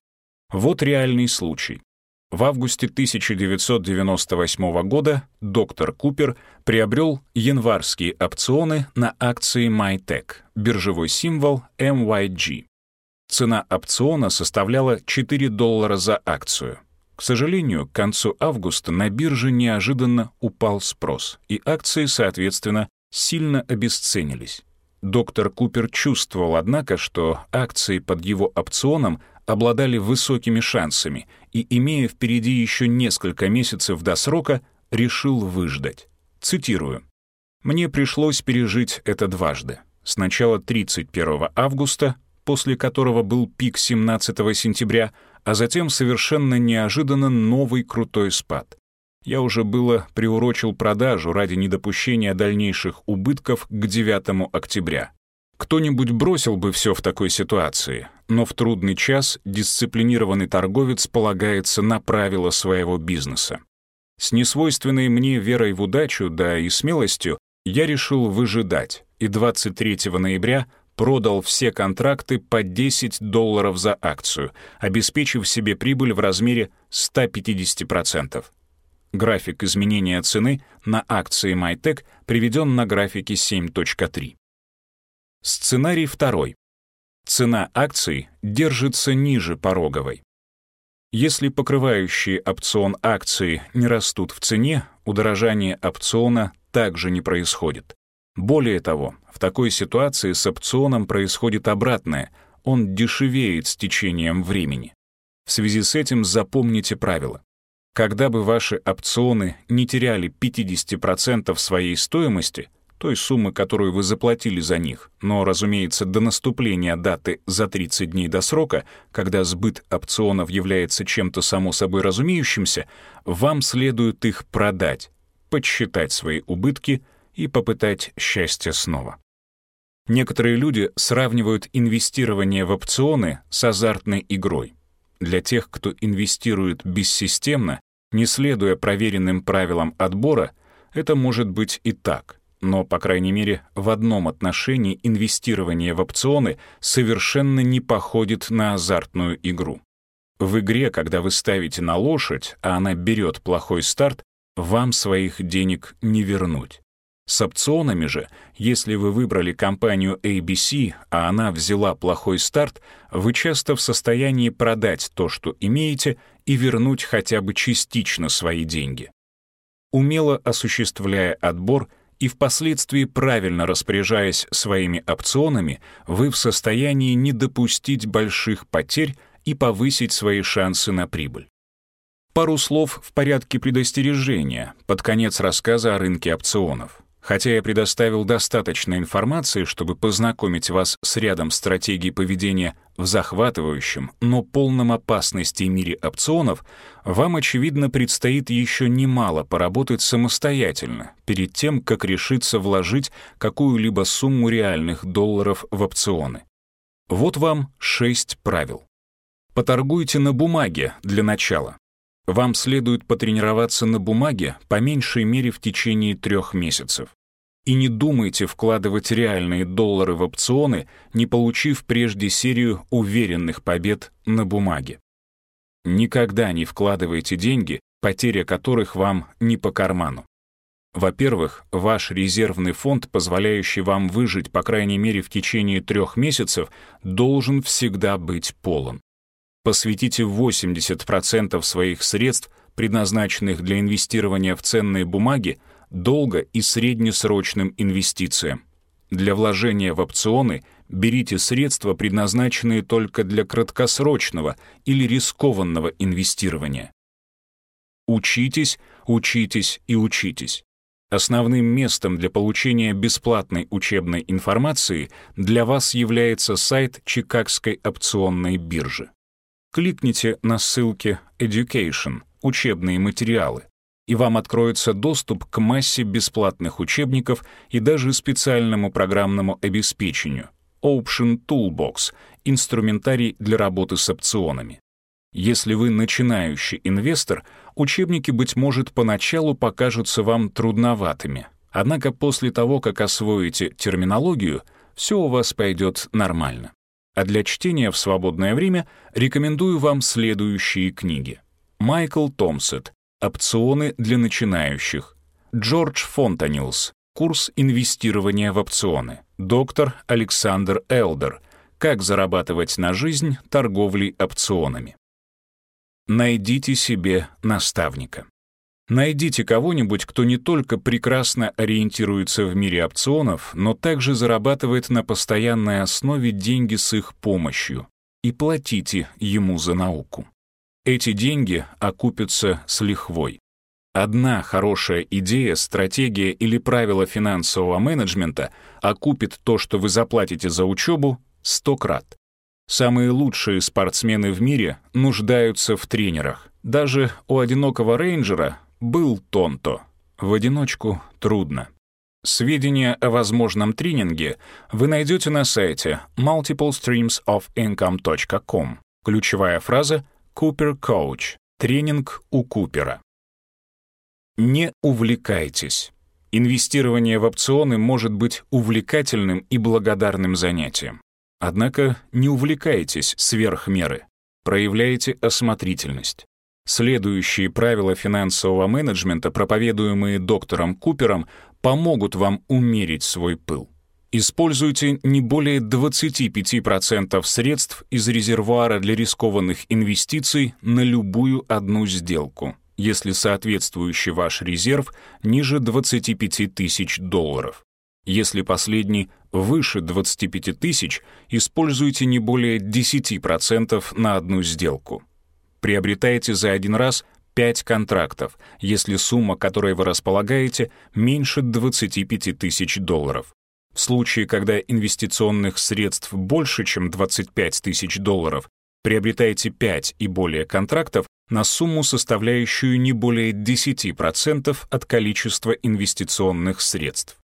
Вот реальный случай. В августе 1998 года доктор Купер приобрел январские опционы на акции MyTech, биржевой символ MYG. Цена опциона составляла 4 доллара за акцию. К сожалению, к концу августа на бирже неожиданно упал спрос, и акции, соответственно, сильно обесценились. Доктор Купер чувствовал, однако, что акции под его опционом обладали высокими шансами и, имея впереди еще несколько месяцев до срока, решил выждать. Цитирую. «Мне пришлось пережить это дважды. Сначала 31 августа, после которого был пик 17 сентября, а затем совершенно неожиданно новый крутой спад. Я уже было приурочил продажу ради недопущения дальнейших убытков к 9 октября. Кто-нибудь бросил бы все в такой ситуации, но в трудный час дисциплинированный торговец полагается на правила своего бизнеса. С несвойственной мне верой в удачу, да и смелостью, я решил выжидать, и 23 ноября продал все контракты по 10 долларов за акцию, обеспечив себе прибыль в размере 150%. График изменения цены на акции MyTech приведен на графике 7.3. Сценарий второй. Цена акций держится ниже пороговой. Если покрывающие опцион акции не растут в цене, удорожание опциона также не происходит. Более того, в такой ситуации с опционом происходит обратное, он дешевеет с течением времени. В связи с этим запомните правило. Когда бы ваши опционы не теряли 50% своей стоимости, той суммы, которую вы заплатили за них, но, разумеется, до наступления даты за 30 дней до срока, когда сбыт опционов является чем-то само собой разумеющимся, вам следует их продать, подсчитать свои убытки и попытать счастье снова. Некоторые люди сравнивают инвестирование в опционы с азартной игрой. Для тех, кто инвестирует бессистемно, не следуя проверенным правилам отбора, это может быть и так — но, по крайней мере, в одном отношении инвестирование в опционы совершенно не походит на азартную игру. В игре, когда вы ставите на лошадь, а она берет плохой старт, вам своих денег не вернуть. С опционами же, если вы выбрали компанию ABC, а она взяла плохой старт, вы часто в состоянии продать то, что имеете, и вернуть хотя бы частично свои деньги. Умело осуществляя отбор — и впоследствии правильно распоряжаясь своими опционами, вы в состоянии не допустить больших потерь и повысить свои шансы на прибыль. Пару слов в порядке предостережения под конец рассказа о рынке опционов. Хотя я предоставил достаточно информации, чтобы познакомить вас с рядом стратегий поведения в захватывающем, но полном опасности мире опционов, вам, очевидно, предстоит еще немало поработать самостоятельно перед тем, как решиться вложить какую-либо сумму реальных долларов в опционы. Вот вам шесть правил. Поторгуйте на бумаге для начала. Вам следует потренироваться на бумаге по меньшей мере в течение трех месяцев. И не думайте вкладывать реальные доллары в опционы, не получив прежде серию уверенных побед на бумаге. Никогда не вкладывайте деньги, потеря которых вам не по карману. Во-первых, ваш резервный фонд, позволяющий вам выжить по крайней мере в течение трех месяцев, должен всегда быть полон. Посвятите 80% своих средств, предназначенных для инвестирования в ценные бумаги, долго- и среднесрочным инвестициям. Для вложения в опционы берите средства, предназначенные только для краткосрочного или рискованного инвестирования. Учитесь, учитесь и учитесь. Основным местом для получения бесплатной учебной информации для вас является сайт Чикагской опционной биржи кликните на ссылке Education «Учебные материалы», и вам откроется доступ к массе бесплатных учебников и даже специальному программному обеспечению Option Toolbox — инструментарий для работы с опционами. Если вы начинающий инвестор, учебники, быть может, поначалу покажутся вам трудноватыми, однако после того, как освоите терминологию, все у вас пойдет нормально. А для чтения в свободное время рекомендую вам следующие книги. Майкл Томсет «Опционы для начинающих», Джордж Фонтанилс «Курс инвестирования в опционы», доктор Александр Элдер «Как зарабатывать на жизнь торговлей опционами». Найдите себе наставника. Найдите кого-нибудь, кто не только прекрасно ориентируется в мире опционов, но также зарабатывает на постоянной основе деньги с их помощью, и платите ему за науку. Эти деньги окупятся с лихвой. Одна хорошая идея, стратегия или правило финансового менеджмента окупит то, что вы заплатите за учебу, сто крат. Самые лучшие спортсмены в мире нуждаются в тренерах. Даже у одинокого рейнджера был Тонто. В одиночку трудно. Сведения о возможном тренинге вы найдете на сайте multiplestreamsofincome.com. Ключевая фраза «Купер Коуч» — тренинг у Купера. Не увлекайтесь. Инвестирование в опционы может быть увлекательным и благодарным занятием. Однако не увлекайтесь сверх меры. Проявляйте осмотрительность. Следующие правила финансового менеджмента, проповедуемые доктором Купером, помогут вам умерить свой пыл. Используйте не более 25% средств из резервуара для рискованных инвестиций на любую одну сделку, если соответствующий ваш резерв ниже 25 тысяч долларов. Если последний выше 25 тысяч, используйте не более 10% на одну сделку. Приобретайте за один раз 5 контрактов, если сумма, которой вы располагаете, меньше 25 тысяч долларов. В случае, когда инвестиционных средств больше, чем 25 тысяч долларов, приобретайте 5 и более контрактов на сумму, составляющую не более 10% от количества инвестиционных средств.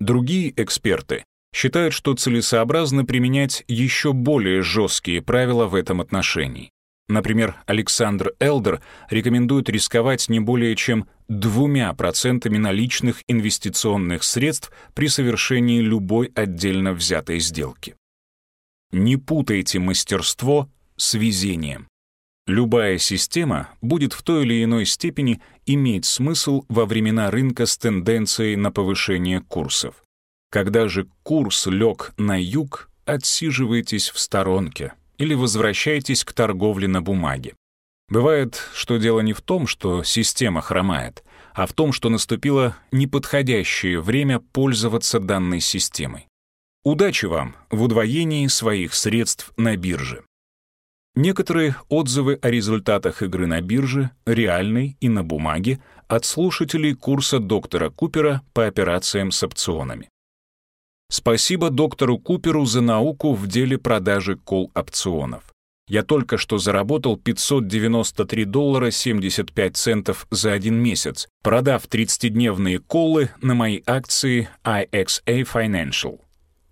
Другие эксперты считают, что целесообразно применять еще более жесткие правила в этом отношении. Например, Александр Элдер рекомендует рисковать не более чем двумя процентами наличных инвестиционных средств при совершении любой отдельно взятой сделки. Не путайте мастерство с везением. Любая система будет в той или иной степени иметь смысл во времена рынка с тенденцией на повышение курсов. Когда же курс лег на юг, отсиживайтесь в сторонке или возвращайтесь к торговле на бумаге. Бывает, что дело не в том, что система хромает, а в том, что наступило неподходящее время пользоваться данной системой. Удачи вам в удвоении своих средств на бирже. Некоторые отзывы о результатах игры на бирже, реальной и на бумаге, от слушателей курса доктора Купера по операциям с опционами. Спасибо доктору Куперу за науку в деле продажи кол-опционов. Я только что заработал 593 доллара 75 центов за один месяц, продав 30-дневные колы на мои акции IXA Financial.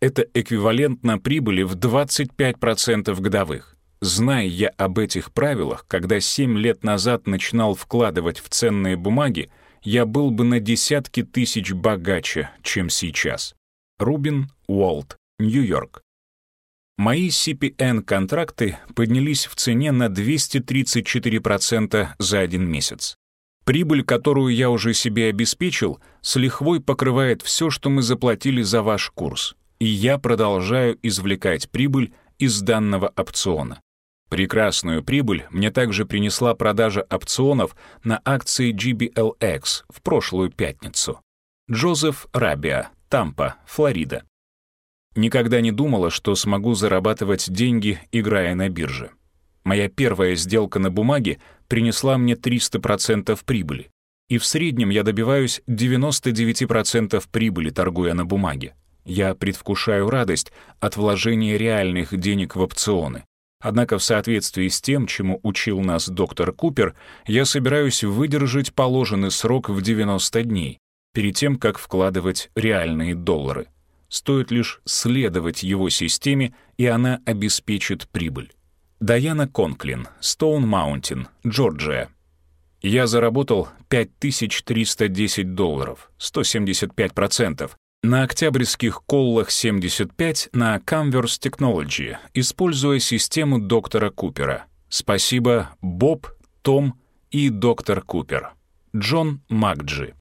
Это эквивалентно прибыли в 25% годовых. Зная я об этих правилах, когда 7 лет назад начинал вкладывать в ценные бумаги, я был бы на десятки тысяч богаче, чем сейчас. Рубин Уолт, Нью-Йорк. Мои CPN-контракты поднялись в цене на 234% за один месяц. Прибыль, которую я уже себе обеспечил, с лихвой покрывает все, что мы заплатили за ваш курс, и я продолжаю извлекать прибыль из данного опциона. Прекрасную прибыль мне также принесла продажа опционов на акции GBLX в прошлую пятницу. Джозеф Рабиа, Тампа, Флорида. Никогда не думала, что смогу зарабатывать деньги, играя на бирже. Моя первая сделка на бумаге принесла мне 300% прибыли. И в среднем я добиваюсь 99% прибыли, торгуя на бумаге. Я предвкушаю радость от вложения реальных денег в опционы. Однако в соответствии с тем, чему учил нас доктор Купер, я собираюсь выдержать положенный срок в 90 дней, перед тем, как вкладывать реальные доллары. Стоит лишь следовать его системе, и она обеспечит прибыль. Даяна Конклин, Стоун Маунтин, Джорджия. Я заработал 5310 долларов, 175%, на октябрьских коллах 75 на Converse Technology, используя систему доктора Купера. Спасибо Боб, Том и доктор Купер. Джон Макджи.